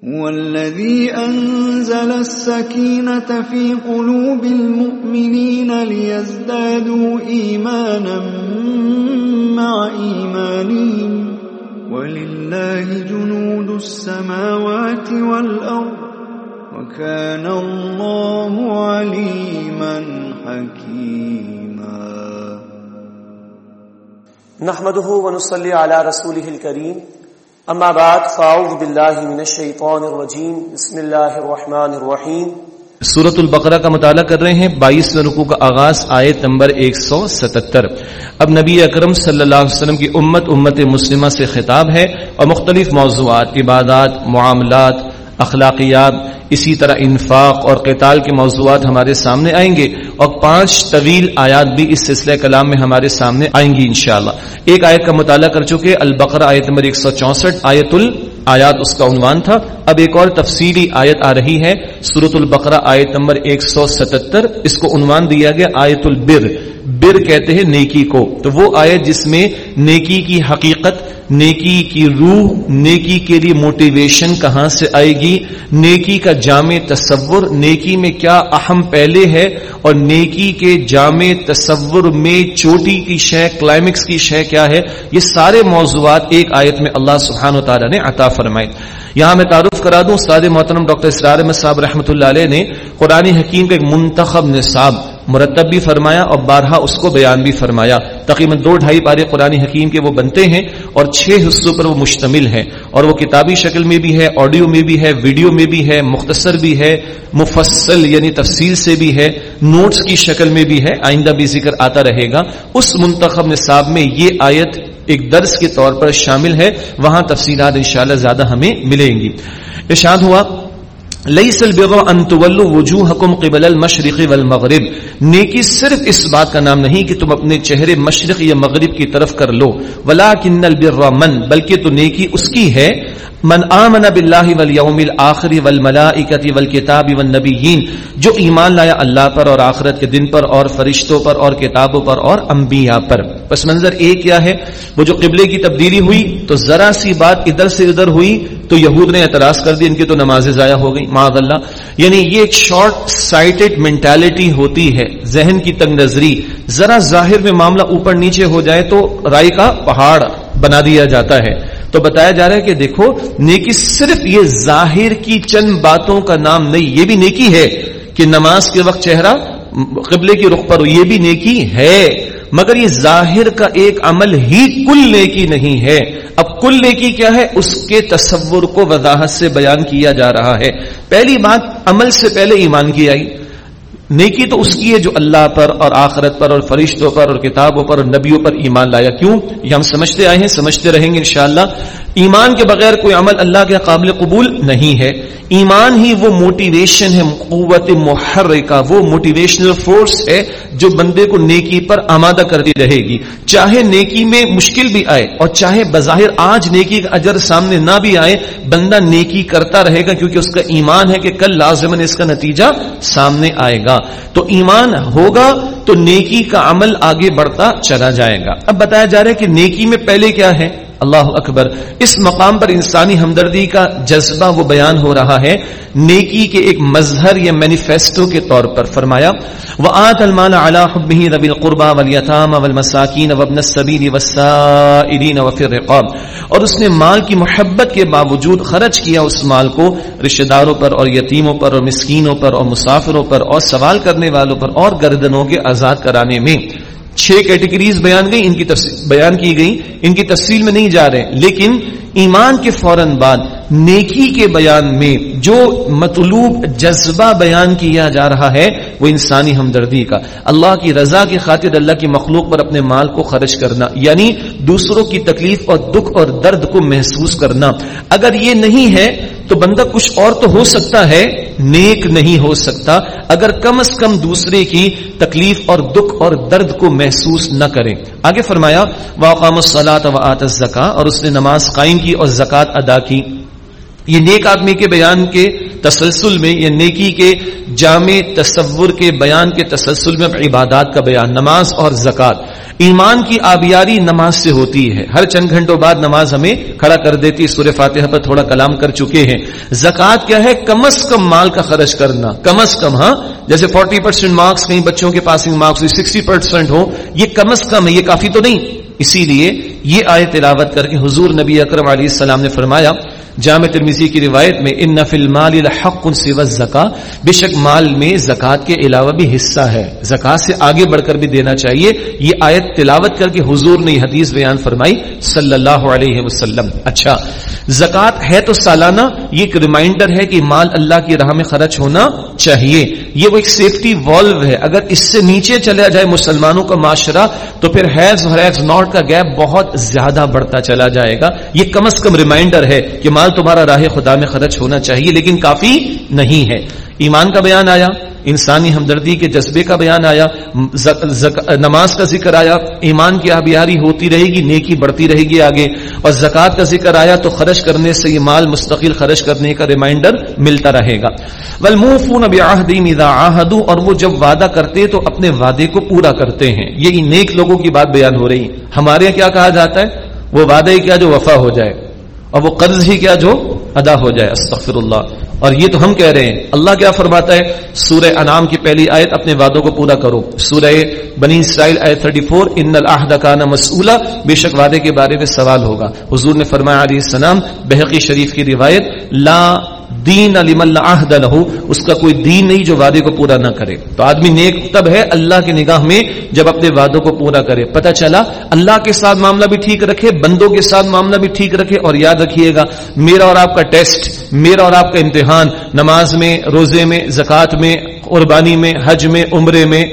هو الذي أنزل السكينة في قلوب المؤمنين ليزدادوا إيمانا مع إيمانهم. ولله جنود السماوات والأرض وكان الله عليما حكيما. نحمده ونصلي على رسوله الكريم. اما بعد، فاعوذ باللہ من الشیطان الرجیم، بسم اللہ الرحمن الرحیم۔ سورت البقرہ کا مطالعہ کر رہے ہیں، بائیس رکو کا آغاز، آیت نمبر ایک سو ستتر۔ اب نبی اکرم صلی اللہ علیہ وسلم کی امت امت مسلمہ سے خطاب ہے اور مختلف موضوعات، عبادات، معاملات اخلاقیات، اسی طرح انفاق اور قتال کے موضوعات ہمارے سامنے آئیں گے اور پانچ طویل آیات بھی اس سلسلہ کلام میں ہمارے سامنے آئیں گی انشاءاللہ۔ ایک آیت کا مطالعہ کر چکے، البقرہ آیت نمبر ایک سو چونسٹھ، آیت ال آیات اس کا عنوان تھا۔ اب ایک اور تفصیلی آیت آ رہی ہے سورت البقرہ آیت نمبر ایک سو ستتر، اس کو عنوان دیا گیا، آیت البر۔ بر کہتے ہیں نیکی کو۔ تو وہ آیت جس میں نیکی کی حقیقت، نیکی کی روح، نیکی کے لیے موٹیویشن کہاں سے آئے گی؟ نیکی کا جامع تصور، نیکی میں کیا اہم پہلے ہے؟ اور نیکی کے جامع تصور میں چوٹی کی شے کلائمکس کی شے کیا ہے؟ یہ سارے موضوعات ایک آیت میں اللہ سبحانہ و تعالیٰ نے عطا فرمائے۔ یہاں میں تعارف کرا دوں، استاد محترم ڈاکٹر اسرار احمد صاحب رحمۃ اللہ علیہ نے قرآن حکیم کا ایک منتخب نصاب مرتب بھی فرمایا اور بارہا اس کو بیان بھی فرمایا۔ تقریباً دو ڈھائی پارے قرآن حکیم کے وہ بنتے ہیں اور چھ حصوں پر وہ مشتمل ہے اور وہ کتابی شکل میں بھی ہے، آڈیو میں بھی ہے، ویڈیو میں بھی ہے، مختصر بھی ہے، مفصل یعنی تفصیل سے بھی ہے، نوٹس کی شکل میں بھی ہے، آئندہ بھی ذکر آتا رہے گا۔ اس منتخب نصاب میں یہ آیت ایک درس کے طور پر شامل ہے۔ وہاں تفصیلات انشاءاللہ زیادہ ہمیں ملیں گی۔ ارشاد ہوا ليس البر ان تولوا وجوهكم قبل المشرق والمغرب۔ نیکی صرف اس بات کا نام نہیں کہ تم اپنے چہرے مشرق یا مغرب کی طرف کر لو۔ ولكن البر من، بلکہ تو نیکی اس کی ہے۔ من آمن باللہ والیوم الاخر والملائکۃ والکتاب والنبیین، جو ایمان لایا اللہ پر اور آخرت کے دن پر اور فرشتوں پر اور کتابوں پر اور انبیاء پر۔ پس منظر ایک کیا ہے؟ وہ جو قبلے کی تبدیلی ہوئی تو ذرا سی بات ادھر سے ادھر ہوئی تو یہود نے اعتراض کر دی، ان کی تو نمازیں ضائع ہو گئی معاذ اللہ۔ یعنی یہ ایک شارٹ سائٹڈ مینٹالٹی ہوتی ہے، ذہن کی تنگ نظری۔ ذرا ظاہر میں معاملہ اوپر نیچے ہو جائے تو رائی کا پہاڑ بنا دیا جاتا ہے۔ تو بتایا جا رہا ہے کہ دیکھو، نیکی صرف یہ ظاہر کی چند باتوں کا نام نہیں، یہ بھی نیکی ہے کہ نماز کے وقت چہرہ قبلے کی رخ پر، یہ بھی نیکی ہے۔ مگر یہ ظاہر کا ایک عمل ہی کل نیکی نہیں ہے۔ اب کل نیکی کیا ہے؟ اس کے تصور کو وضاحت سے بیان کیا جا رہا ہے۔ پہلی بات عمل سے پہلے ایمان کی آئی۔ نیکی تو اس کی ہے جو اللہ پر اور آخرت پر اور فرشتوں پر اور کتابوں پر اور نبیوں پر ایمان لایا۔ کیوں؟ یہ ہم سمجھتے آئے ہیں، سمجھتے رہیں گے انشاءاللہ۔ ایمان کے بغیر کوئی عمل اللہ کے قابل قبول نہیں ہے۔ ایمان ہی وہ موٹیویشن ہے، قوت محرکہ، وہ موٹیویشنل فورس ہے جو بندے کو نیکی پر آمادہ کرتی رہے گی۔ چاہے نیکی میں مشکل بھی آئے اور چاہے بظاہر آج نیکی کا اجر سامنے نہ بھی آئے، بندہ نیکی کرتا رہے گا کیونکہ اس کا ایمان ہے کہ کل لازمن اس کا نتیجہ سامنے آئے گا۔ تو ایمان ہوگا تو نیکی کا عمل آگے بڑھتا چلا جائے گا۔ اب بتایا جا رہا ہے کہ نیکی میں پہلے کیا ہے؟ اللہ اکبر، اس مقام پر انسانی ہمدردی کا جذبہ وہ بیان ہو رہا ہے، نیکی کے ایک مظہر یا مینیفیسٹو کے طور پر فرمایا وہ آت المان علی ربی القربا ولیتام والمساکین وابن السبیل والسائرین وفی الرقاب۔ اور اس نے مال کی محبت کے باوجود خرچ کیا اس مال کو رشتہ داروں پر اور یتیموں پر اور مسکینوں پر اور مسافروں پر اور سوال کرنے والوں پر اور گردنوں کے آزاد کرانے میں۔ چھ کیٹیگریز بیان گئی ان کی بیان کی گئی ان کی تفصیل میں نہیں جا رہے لیکن ایمان کے فوراً بعد نیکی کے بیان میں جو مطلوب جذبہ بیان کیا جا رہا ہے، وہ انسانی ہمدردی کا۔ اللہ کی رضا کی خاطر اللہ کی مخلوق پر اپنے مال کو خرچ کرنا یعنی دوسروں کی تکلیف اور دکھ اور درد کو محسوس کرنا۔ اگر یہ نہیں ہے تو بندہ کچھ اور تو ہو سکتا ہے، نیک نہیں ہو سکتا۔ اگر کم از کم دوسرے کی تکلیف اور دکھ اور درد کو محسوس نہ کرے۔ آگے فرمایا واقام الصلاۃ و آت زکا اور اس نے نماز قائم کی اور زکوٰۃ ادا کی۔ یہ نیک آدمی کے بیان کے تسلسل میں یا نیکی کے جامع تصور کے بیان کے تسلسل میں عبادات کا بیان، نماز اور زکوٰۃ۔ ایمان کی آبیاری نماز سے ہوتی ہے۔ ہر چند گھنٹوں بعد نماز ہمیں کھڑا کر دیتی سورہ فاتحہ پر تھوڑا کلام کر چکے ہیں۔ زکوٰۃ کیا ہے؟ کم از کم مال کا خرچ کرنا۔ کم از کم ہاں؟ جیسے فورٹی پرسینٹ مارکس کئی بچوں کے پاسنگ مارکس سکسٹی پرسینٹ ہو یہ کم از کم ہے، یہ کافی تو نہیں۔ اسی لیے یہ آئے تلاوت کر کے حضور نبی اکرم علیہ السلام نے فرمایا جامع ترمیزی کی روایت میں ان نفل مال الحق سوى زکا بے شک مال میں زکات کے علاوہ بھی حصہ ہے۔ زکات سے آگے بڑھ کر بھی دینا چاہیے۔ یہ آیت تلاوت کر کے حضور نے حدیث بیان فرمائی صلی اللہ علیہ وسلم۔ اچھا زکات ہے تو سالانہ، یہ ایک ریمائنڈر ہے کہ مال اللہ کی راہ میں خرچ ہونا چاہیے۔ یہ وہ ایک سیفٹی والو ہے۔ اگر اس سے نیچے چلا جائے مسلمانوں کا معاشرہ، تو پھر ہیز ہیز ناٹ کا گیپ بہت زیادہ بڑھتا چلا جائے گا۔ یہ کم از کم ریمائنڈر ہے کہ مال تمہارا راہ خدا میں خرچ ہونا چاہیے، لیکن کافی نہیں ہے۔ ایمان کا بیان آیا، انسانی ہمدردی کے جذبے کا بیان آیا، زک زک، نماز کا ذکر آیا، ایمان کی آبیاری ہوتی رہے گی، نیکی بڑھتی رہے گی آگے۔ اور زکوٰۃ کا ذکر آیا تو خرچ کرنے سے یہ مال مستقل خرچ کرنے کا ریمائنڈر ملتا رہے گا۔ ولمفون آہدو اور وہ جب وعدہ کرتے تو اپنے وعدے کو پورا کرتے ہیں۔ یہی نیک لوگوں کی بات بیان ہو رہی۔ ہمارے کیا کہا جاتا ہے؟ وہ وعدے کیا جو وفا ہو جائے۔ اور وہ قرض ہی کیا جو ادا ہو جائے استغفر اللہ اور یہ تو ہم کہہ رہے ہیں۔ اللہ کیا فرماتا ہے؟ سورہ انعام کی پہلی آیت اپنے وعدوں کو پورا کرو۔ سورہ بنی اسرائیل آیت 34 ان العہد کان مسئولا۔ بے شک وعدے کے بارے میں سوال ہوگا۔ حضور نے فرمایا علیہ السلام، بحقی شریف کی روایت، لا دین علم اللہ لہو، اس کا کوئی دین نہیں جو وعدے کو پورا نہ کرے۔ تو آدمی نیک تب ہے اللہ کی نگاہ میں جب اپنے وعدوں کو پورا کرے۔ پتہ چلا، اللہ کے ساتھ معاملہ بھی ٹھیک رکھے، بندوں کے ساتھ معاملہ بھی ٹھیک رکھے، اور یاد رکھیے گا، میرا اور آپ کا ٹیسٹ، میرا اور آپ کا امتحان، نماز میں، روزے میں، زکوٰۃ میں، قربانی میں، حج میں، عمرے میں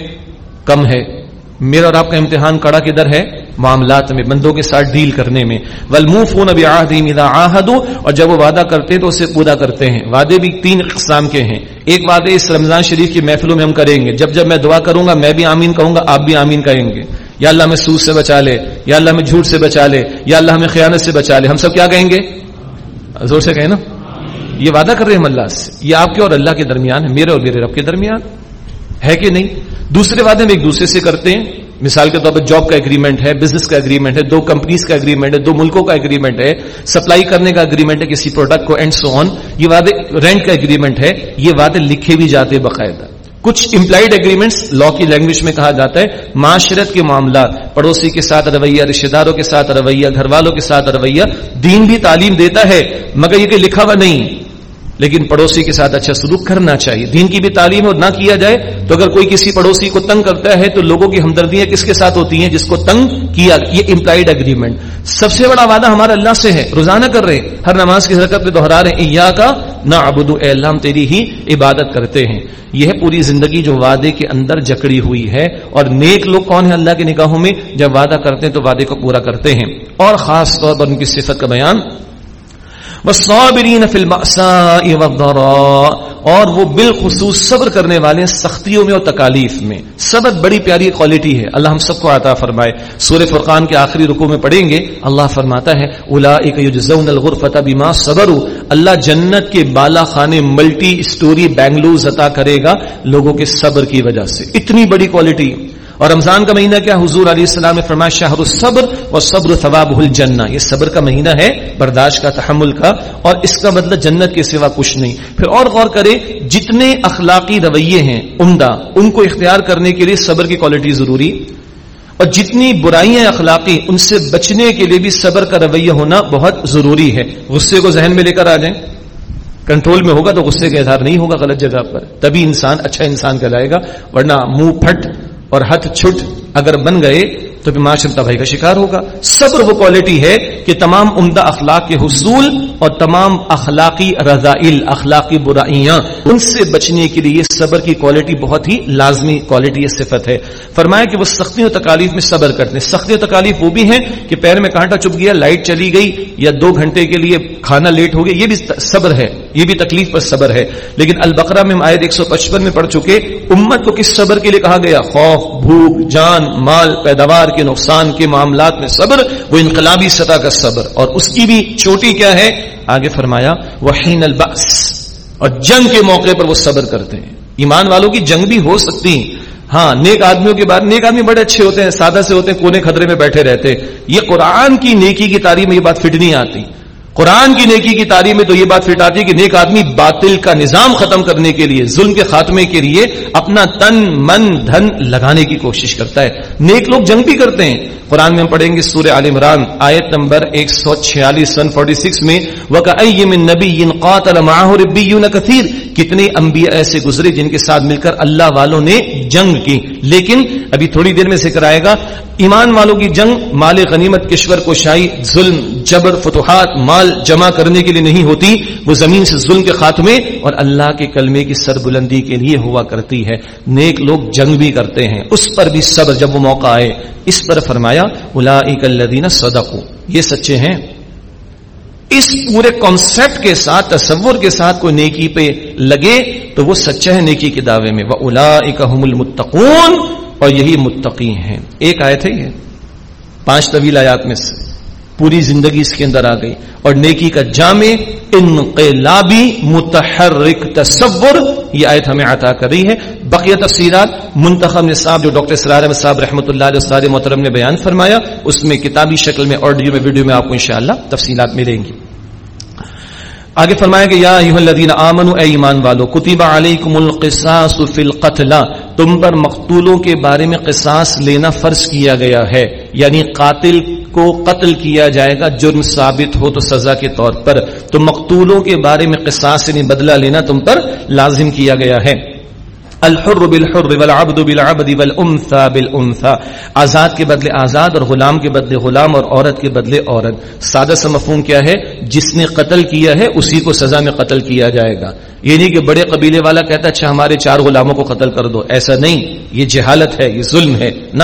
کم ہے۔ میرا اور آپ کا امتحان کڑا کدھر ہے؟ معاملات میں، بندوں کے ساتھ ڈیل کرنے میں۔ ولموفون عاہدوا اور جب وہ وعدہ کرتے ہیں تو اسے پورا کرتے ہیں۔ وعدے بھی تین اقسام کے ہیں۔ ایک وعدے اس رمضان شریف کی محفلوں میں ہم کریں گے۔ جب جب میں دعا کروں گا، میں بھی آمین کہوں گا، آپ بھی آمین کہیں گے۔ یا اللہ ہمیں سود سے بچا لے، یا اللہ ہمیں جھوٹ سے بچا لے، یا اللہ ہمیں خیانت سے بچا لے۔ ہم سب کیا کہیں گے؟ زور سے کہیں نا؟ یہ وعدہ کر رہے ہیں ہم اللہ سے۔ یہ آپ کے اور اللہ کے درمیان ہے، میرے اور میرے رب کے درمیان۔ ہے کہ نہیں؟ دوسرے وعدے میں ایک دوسرے سے کرتے ہیں۔ مثال کے طور پر جاب کا اگریمنٹ ہے بزنس کا اگریمنٹ ہے، دو کمپنیز کا اگریمنٹ ہے، دو ملکوں کا اگریمنٹ ہے سپلائی کرنے کا اگریمنٹ ہے کسی پروڈکٹ کو اینڈ سو آن یہ وعدے رینٹ کا اگریمنٹ ہے، یہ وعدے لکھے بھی جاتے باقاعدہ۔ کچھ امپلائڈ اگریمنٹس لا کی لینگویج میں کہا جاتا ہے، معاشرت کے معاملات، پڑوسی کے ساتھ رویہ رشتے داروں کے ساتھ رویہ، گھر والوں کے ساتھ رویہ، دین بھی تعلیم دیتا ہے، مگر یہ کہ لکھا ہوا نہیں۔ لیکن پڑوسی کے ساتھ اچھا سلوک کرنا چاہیے۔ دین کی بھی تعلیم اور نہ کیا جائے تو اگر کوئی کسی پڑوسی کو تنگ کرتا ہے تو لوگوں کی ہمدردیاں کس کے ساتھ ہوتی ہیں جس کو تنگ کیا یہ امپلائڈ اگریمنٹ سب سے بڑا وعدہ ہمارا اللہ سے ہے۔ روزانہ کر رہے ہر نماز کی حرکت پہ دہرا رہے ہیں۔ کا نہ ابود اللہ تیری ہی عبادت کرتے ہیں۔ یہ پوری زندگی جو وعدے کے اندر جکڑی ہوئی ہے۔ اور نیک لوگ کون ہیں اللہ کی نگاہوں میں؟ جب وعدہ کرتے ہیں تو وعدے کو پورا کرتے ہیں۔ اور خاص طور پر ان کی صفت کا بیان۔ والصابرین فی البأساء والضراء اور وہ بالخصوص صبر کرنے والے سختیوں میں اور تکالیف میں۔ صبر بڑی پیاری کوالٹی ہے۔ اللہ ہم سب کو عطا فرمائے۔ سورہ فرقان کے آخری رکوع میں پڑھیں گے۔ اللہ فرماتا ہے اولئک یجزون الغرفۃ بما صبروا۔ اللہ جنت کے بالا خانے ملٹی اسٹوری بنگلوز عطا کرے گا لوگوں کے صبر کی وجہ سے۔ اتنی بڑی کوالٹی اور رمضان کا مہینہ کیا حضور علیہ السلام نے فرمایا شہر الصبر اور صبر ثواب الجنہ۔ یہ صبر کا مہینہ ہے، برداشت کا، تحمل کا، اور اس کا مطلب جنت کے سوا کچھ نہیں۔ پھر اور غور کرے جتنے اخلاقی رویے ہیں عمدہ، ان کو اختیار کرنے کے لیے صبر کی کوالٹی ضروری۔ اور جتنی برائیاں اخلاقی، ان سے بچنے کے لیے بھی صبر کا رویہ ہونا بہت ضروری ہے۔ غصے کو ذہن میں لے کر آ جائیں۔ کنٹرول میں ہوگا تو غصے کا اظہار نہیں ہوگا غلط جگہ پر۔ تبھی انسان اچھا انسان کہلائے گا، ورنہ منہ پھٹ اور ہاتھ چھٹ اگر بن گئے تو پھر معاشرت تباہی کا شکار ہوگا۔ صبر وہ کوالٹی ہے کہ تمام عمدہ اخلاق کے حصول اور تمام اخلاقی رضائل، اخلاقی برائیاں، ان سے بچنے کے لیے صبر کی کوالٹی بہت ہی لازمی کوالٹی یہ صفت ہے۔ فرمایا کہ وہ سختی و تکالیف میں صبر کرتے ہیں۔ سختی و تکالیف وہ بھی ہیں کہ پیر میں کانٹا چپ گیا، لائٹ چلی گئی یا دو گھنٹے کے لیے کھانا لیٹ ہو گیا، یہ بھی صبر ہے۔ یہ بھی تکلیف پر صبر ہے۔ لیکن البقرہ میں آئے ایک سو پچپن میں پڑھ چکے، امت کو کس صبر کے لیے کہا گیا؟ خوف، بھوک، جان، مال، پیداوار کے، نقصان کے معاملات میں صبر، وہ انقلابی سطح کا صبر۔ اور اس کی بھی چوٹی کیا ہے؟ آگے فرمایا وحین الباس اور جنگ کے موقع پر وہ صبر کرتے ہیں۔ ایمان والوں کی جنگ بھی ہو سکتی ہاں نیک آدمیوں کے بعد نیک آدمی بڑے اچھے ہوتے ہیں، سادہ سے ہوتے ہیں، کونے خطرے میں بیٹھے رہتے یہ قرآن کی نیکی کی تاریخ میں یہ بات فٹ نہیں آتی۔ قرآن کی نیکی کی تاریخ میں تو یہ بات فٹ آتی ہے کہ نیک آدمی باطل کا نظام ختم کرنے کے لیے، ظلم کے خاتمے کے لیے اپنا تن، من، دھن لگانے کی کوشش کرتا ہے۔ نیک لوگ جنگ بھی کرتے ہیں۔ قرآن میں ہم پڑھیں گے سورہ عال عمران، آیت نمبر 146 146 میں وَكَأَيِّ مِن نَبِيٍّ قَاتَلَ مَعَهُ رِبِّيُّونَ كَثِيرٌ۔ کتنے انبیاء ایسے گزرے جن کے ساتھ مل کر اللہ والوں نے جنگ کی۔ لیکن ابھی تھوڑی دیر میں ذکر آئے گا، ایمان والوں کی جنگ، مال غنیمت، کشور کو شاہی ظلم، جبر، فتوحات، مال مال جمع کرنے کے لیے نہیں ہوتی، وہ زمین سے ظلم کے خاتمے اور اللہ کے کلمے کی سر بلندی کے لیے ہوا کرتی ہے۔ نیک لوگ جنگ بھی کرتے ہیں۔ اس پر بھی صبر جب وہ موقع آئے۔ اس پر فرمایا الذین صدقوا۔ یہ سچے ہیں۔ اس پورے کانسیپٹ کے ساتھ، تصور کے ساتھ کوئی نیکی پہ لگے تو وہ سچا ہے نیکی کے دعوے میں۔ وہ الا المتقون اور یہی متقی ہیں۔ ایک آیت ہے یہ۔ پانچ طویل آیات میں سے۔ پوری زندگی اس کے اندر آ گئی اور نیکی کا جامع انقلابی متحرک تصور یہ آیت ہمیں عطا کر رہی ہے۔ بقیہ تفصیلات منتخب نصاب جو ڈاکٹر سرار احمد صاحب رحمۃ اللہ علیہ استاد محترم نے بیان فرمایا، اس میں کتابی شکل میں آڈیو میں ویڈیو میں آپ کو انشاءاللہ تفصیلات ملیں گی۔ آگے فرمایا کہ یا الذین آمنوا، اے ایمان والو، کتب علیکم القصاص فی القتل تم پر مقتولوں کے بارے میں قصاص لینا فرض کیا گیا ہے یعنی قاتل کو قتل کیا جائے گا، جرم ثابت ہو تو سزا کے طور پر۔ تو مقتولوں کے بارے میں قصاص یعنی بدلہ لینا تم پر لازم کیا گیا ہے۔ الحر بالحر والعبد بالعبد والانثى بالانثى. آزاد کے بدلے آزاد اور غلام کے بدلے غلام اور عورت کے بدلے عورت. سادہ سا مفہوم کیا ہے؟ جس نے قتل کیا ہے، اسی کو سزا میں قتل کیا جائے گا. یہ نہیں کہ بڑے قبیلے والا کہتا اچھا ہمارے چار غلاموں کو قتل کر دو. ایسا نہیں. یہ جہالت ہے، یہ ظلم ہے. نہ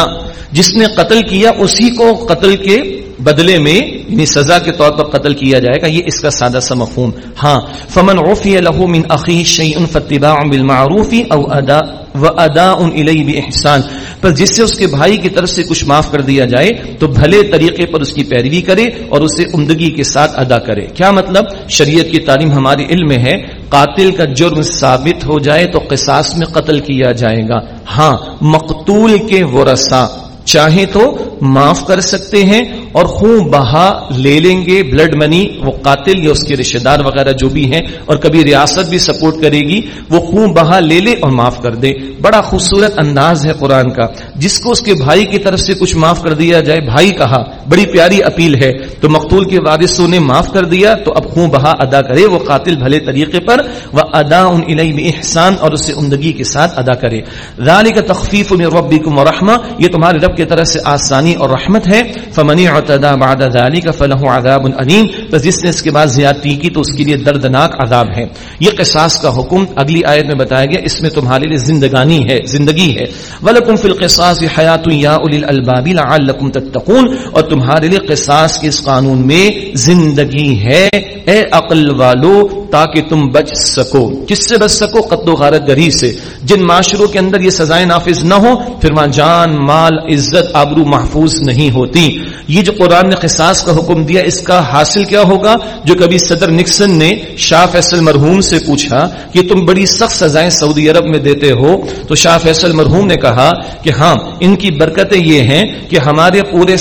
جس نے قتل کیا، اسی کو قتل کے بدلے میں یعنی سزا کے طور پر قتل کیا جائے گا، یہ اس کا سادہ سا مفہوم۔ ہاں فمن عفی له من اخی شیء فاتباع بالمعروف او ادا و ادا باحسان پر جس سے اس کے بھائی کی طرف سے کچھ معاف کر دیا جائے، تو بھلے طریقے پر اس کی پیروی کرے اور اسے عمدگی کے ساتھ ادا کرے۔ کیا مطلب؟ شریعت کی تعلیم ہمارے علم میں ہے، قاتل کا جرم ثابت ہو جائے تو قصاص میں قتل کیا جائے گا۔ ہاں مقتول کے ورثہ چاہیں تو معاف کر سکتے ہیں اور خون بہا لے لیں گے بلڈ منی وہ قاتل یا اس کے رشتے دار وغیرہ جو بھی ہیں، اور کبھی ریاست بھی سپورٹ کرے گی، وہ خون بہا لے لے اور معاف کر دے بڑا خوبصورت انداز ہے قرآن کا۔ جس کو اس کے بھائی کی طرف سے کچھ معاف کر دیا جائے، بھائی کہا، بڑی پیاری اپیل ہے۔ تو مقتول کے وارثوں نے معاف کر دیا، تو اب خون بہا ادا کرے، وہ قاتل بھلے طریقے پر وہ ادا ان احسان اور اسے عمدگی کے ساتھ ادا کرے۔ رانی کا تخفیف ربکم ورحمہ یہ تمہارے رب کی طرف سے آسانی اور رحمت ہے۔ فمنی اعتدا بعد ذلك فله عذاب علیم تو جس نے اس کے بعد زیادتی کی، تو اس کے لیے دردناک عذاب ہے۔ یہ قصاص کا حکم اگلی آیت میں بتایا گیا، اس میں تمہارے لیے زندگانی ہے، زندگی ہے۔ ولکم فی القصاص حیات یا اولی الالباب لعلکم تتقون۔ اور تمہارے لیے قصاص کے اس قانون میں زندگی ہے اے عقل والو تاکہ تم بچ سکو۔ کس سے بچ سکو، قتل و غارت گری سے۔ جن معاشروں کے اندر یہ سزائیں نافذ نہ ہو پھر وہاں جان، مال، عزت، آبرو محفوظ نہیں ہوتی۔ یہ جو قرآن نے قصاص کا حکم دیا، اس کا حاصل کیا ہوگا؟ جو کبھی صدر نکسن نے شاہ فیصل مرحوم سے پوچھا کہ تم بڑی سخت سزائیں سعودی عرب میں دیتے ہو؟ تو شاہ فیصل مرحوم نے کہا کہ ہاں ان کی برکتیں یہ ہیں کہ ہمارے پورے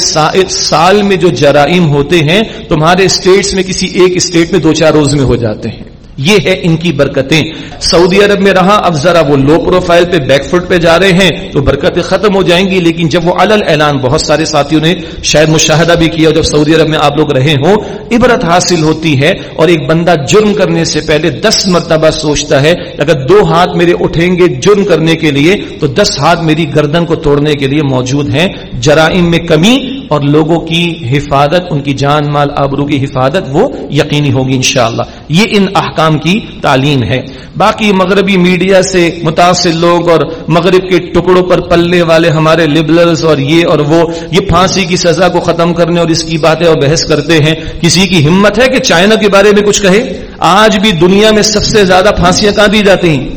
سال میں جو جرائم ہوتے ہیں، تمہارے اسٹیٹس میں کسی ایک اسٹیٹ میں دو چار روز میں ہو جاتے ہیں۔ یہ ہے ان کی برکتیں۔ سعودی عرب میں رہا، اب ذرا وہ لو پروفائل پہ بیک فٹ پہ جا رہے ہیں تو برکتیں ختم ہو جائیں گی، لیکن جب وہ علل اعلان بہت سارے ساتھیوں نے شاید مشاہدہ بھی کیا، جب سعودی عرب میں آپ لوگ رہے ہوں، عبرت حاصل ہوتی ہے اور ایک بندہ جرم کرنے سے پہلے دس مرتبہ سوچتا ہے، اگر دو ہاتھ میرے اٹھیں گے جرم کرنے کے لیے، تو دس ہاتھ میری گردن کو توڑنے کے لیے موجود ہیں۔ جرائم میں کمی اور لوگوں کی حفاظت، ان کی جان مال آبرو کی حفاظت وہ یقینی ہوگی انشاءاللہ۔ یہ ان احکام کی تعلیم ہے۔ باقی مغربی میڈیا سے متاثر لوگ اور مغرب کے ٹکڑوں پر پلنے والے ہمارے لبرلز اور یہ اور وہ، یہ پھانسی کی سزا کو ختم کرنے اور اس کی باتیں اور بحث کرتے ہیں۔ کسی کی ہمت ہے کہ چائنا کے بارے میں کچھ کہے؟ آج بھی دنیا میں سب سے زیادہ پھانسیاں کہاں دی جاتی ہیں؟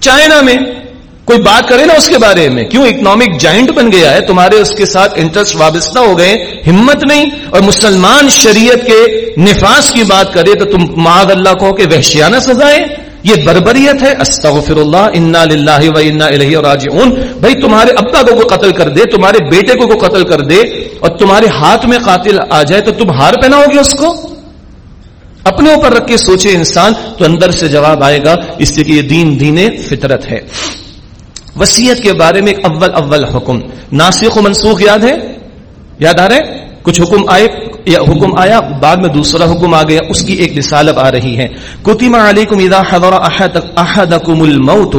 چائنا میں۔ کوئی بات کرے نا اس کے بارے میں؟ کیوں اکنامک جائنٹ بن گیا ہے؟ تمہارے اس کے ساتھ انٹرسٹ وابستہ ہو گئے ہمت نہیں، اور مسلمان شریعت کے نفاذ کی بات کرے تو تم معاذ اللہ کو کہ وحشیانہ سزائے یہ بربریت ہے۔ استغفر اللہ انا للہ و انا الیہ راجعون۔ بھائی، تمہارے ابا کو کوئی قتل کر دے، تمہارے بیٹے کو کوئی قتل کر دے، اور تمہارے ہاتھ میں قاتل آ جائے تو تم ہار پہناؤ گے اس کو؟ اپنے اوپر رکھ کے سوچے انسان تو اندر سے جواب آئے گا، اس لیے کہ یہ دین دین فطرت ہے۔ وسیعت کے بارے میں ایک اول اول حکم۔ ناسخ و منسوخ یاد ہے؟ یاد آ رہے کچھ حکم آئے یا حکم آیا، بعد میں دوسرا حکم آ گیا، اس کی ایک مثال اب آ رہی ہے۔ کتیما علیکم اذا حضر احدکم الموت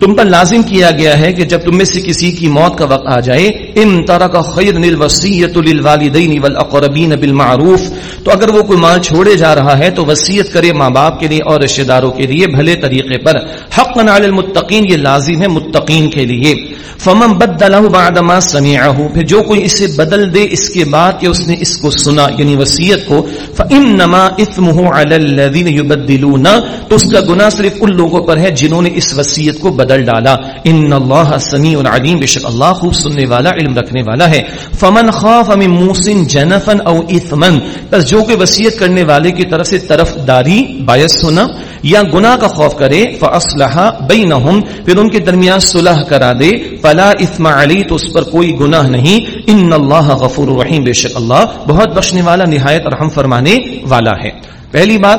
تم پر لازم کیا گیا ہے کہ جب تم میں سے کسی کی موت کا وقت آ جائے، ان طرح کا خیر وسیعت للوالدین والاقربین بالمعروف، تو اگر وہ کوئی مال چھوڑے جا رہا ہے تو وسیعت کرے ماں باپ کے لیے اور رشتہ داروں کے لیے بھلے طریقے پر۔ حق علی المتقین، یہ لازم ہے متقین کے لیے۔ فمن بدلہ بعد ما سمعه پھر جو کوئی اسے بدل دے، اس کے بعد کہ اس نے اس کو سنا یعنی وصیت کو، فانما اثمه علی الذين يبدلون تو اس کا گناہ صرف ان لوگوں پر ہے جنہوں نے اس وصیت کو بدل بدل ڈالا۔ ان اللہ سمیع علیم بے شک اللہ خوب سننے والا، علم رکھنے والا ہے۔ فمن خاف من موسن جنفا او اثما بس جو کوئی وصیت کرنے والے کی طرف سے طرف داری باعث ہونا یا گناہ کا خوف کرے فاصلح بینہم پھر ان کے درمیان صلح کرا دے۔ فلا اثم علی تو اس پر کوئی گناہ نہیں۔ ان اللہ غفور رحیم بے شک اللہ بہت بخشنے والا، نہایت رحم فرمانے والا ہے۔ پہلی بات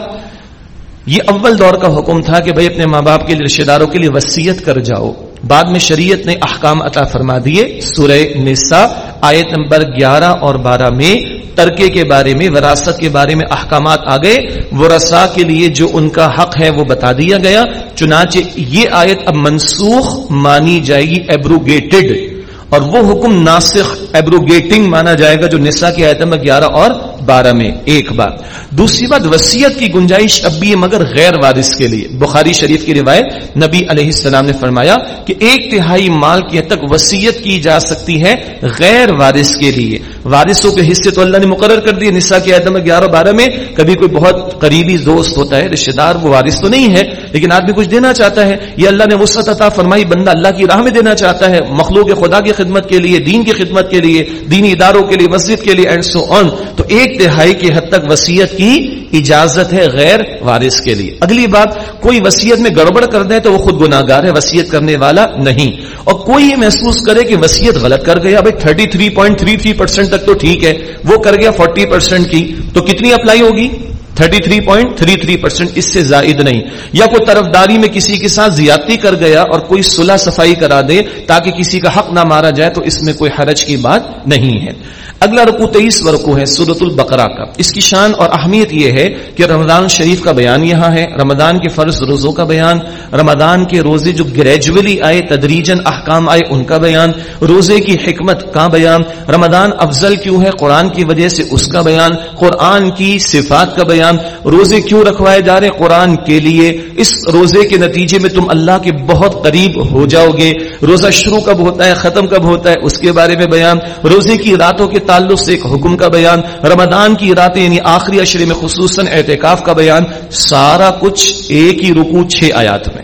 یہ اول دور کا حکم تھا کہ بھائی اپنے ماں باپ کے لیے رشتے داروں کے لیے وسیعت کر جاؤ۔ بعد میں شریعت نے احکام عطا فرما دیے۔ سورہ نساء، آیت نمبر گیارہ اور بارہ میں ترکے کے بارے میں، وراثت کے بارے میں احکامات آ گئے۔ ورسا کے لیے جو ان کا حق ہے وہ بتا دیا گیا۔ چنانچہ یہ آیت اب منسوخ مانی جائے گی ایبروگیٹڈ اور وہ حکم ناسخ ایبروگیٹنگ مانا جائے گا جو نسا کی آیت نمبر گیارہ اور بارہ میں ایک بات دوسری بات وسیعت کی گنجائش اب بھی ہے مگر غیر وارث کے لیے۔ بخاری شریف کی روایت نبی علیہ السلام نے فرمایا کہ ایک تہائی مال کی حد تک وسیعت کی جا سکتی ہے غیر وارث کے لیے۔ وارثوں کے حصے تو اللہ نے مقرر کر دیے نسا کی عدم گیارہ بارہ میں۔ کبھی کوئی بہت قریبی دوست ہوتا ہے رشتے دار، وہ وارث تو نہیں ہے، لیکن آدمی کچھ دینا چاہتا ہے۔ یہ اللہ نے وسعت عطا فرمائی، بندہ اللہ کی راہ میں دینا چاہتا ہے، مخلوق خدا کی خدمت کے لیے، دین کی خدمت کے لیے، دینی اداروں کے لیے، مسجد کے لیے اینڈ سو آن تو ایک تہائی کی حد تک وسیعت کی اجازت ہے غیر وارث کے لیے۔ اگلی بات، کوئی وسیعت میں گڑبڑ کر دے تو وہ خود گناگار ہے وسیعت کرنے والا نہیں۔ اور کوئی یہ محسوس کرے کہ وسیعت غلط کر گیا بھائی thirty three point three three percent تک تو ٹھیک ہے، وہ کر گیا فورٹی پرسینٹ کی، تو کتنی اپلائی ہوگی؟ Thirty three point three three percent اس سے زائد نہیں۔ یا کوئی طرف داری میں کسی کے ساتھ زیادتی کر گیا اور کوئی صلح صفائی کرا دے تاکہ کسی کا حق نہ مارا جائے تو اس میں کوئی حرج کی بات نہیں ہے۔ اگلا رکو تیئیس رکو ہے سورت البقرہ کا۔ اس کی شان اور اہمیت یہ ہے کہ رمضان شریف کا بیان یہاں ہے، رمضان کے فرض روزوں کا بیان، رمضان کے روزے جو گریجولی آئے تدریجن احکام آئے، ان کا بیان، روزے کی حکمت کا بیان۔ رمضان افضل کیوں ہے؟ قرآن کی وجہ سے اس کا بیان، قرآن کی صفات کا بیان۔ روزے کیوں رکھوائے جا رہے قرآن کے لیے۔ اس روزے کے نتیجے میں تم اللہ کے بہت قریب ہو جاؤ گے۔ روزہ شروع کب ہوتا ہے؟ ختم کب ہوتا ہے؟ اس کے بارے میں بیان۔ روزے کی راتوں کے تعلق سے ایک حکم کا بیان۔ رمضان کی راتیں یعنی آخری اشرے میں خصوصاً احتکاف کا بیان۔ سارا کچھ ایک ہی رکو چھ آیات میں۔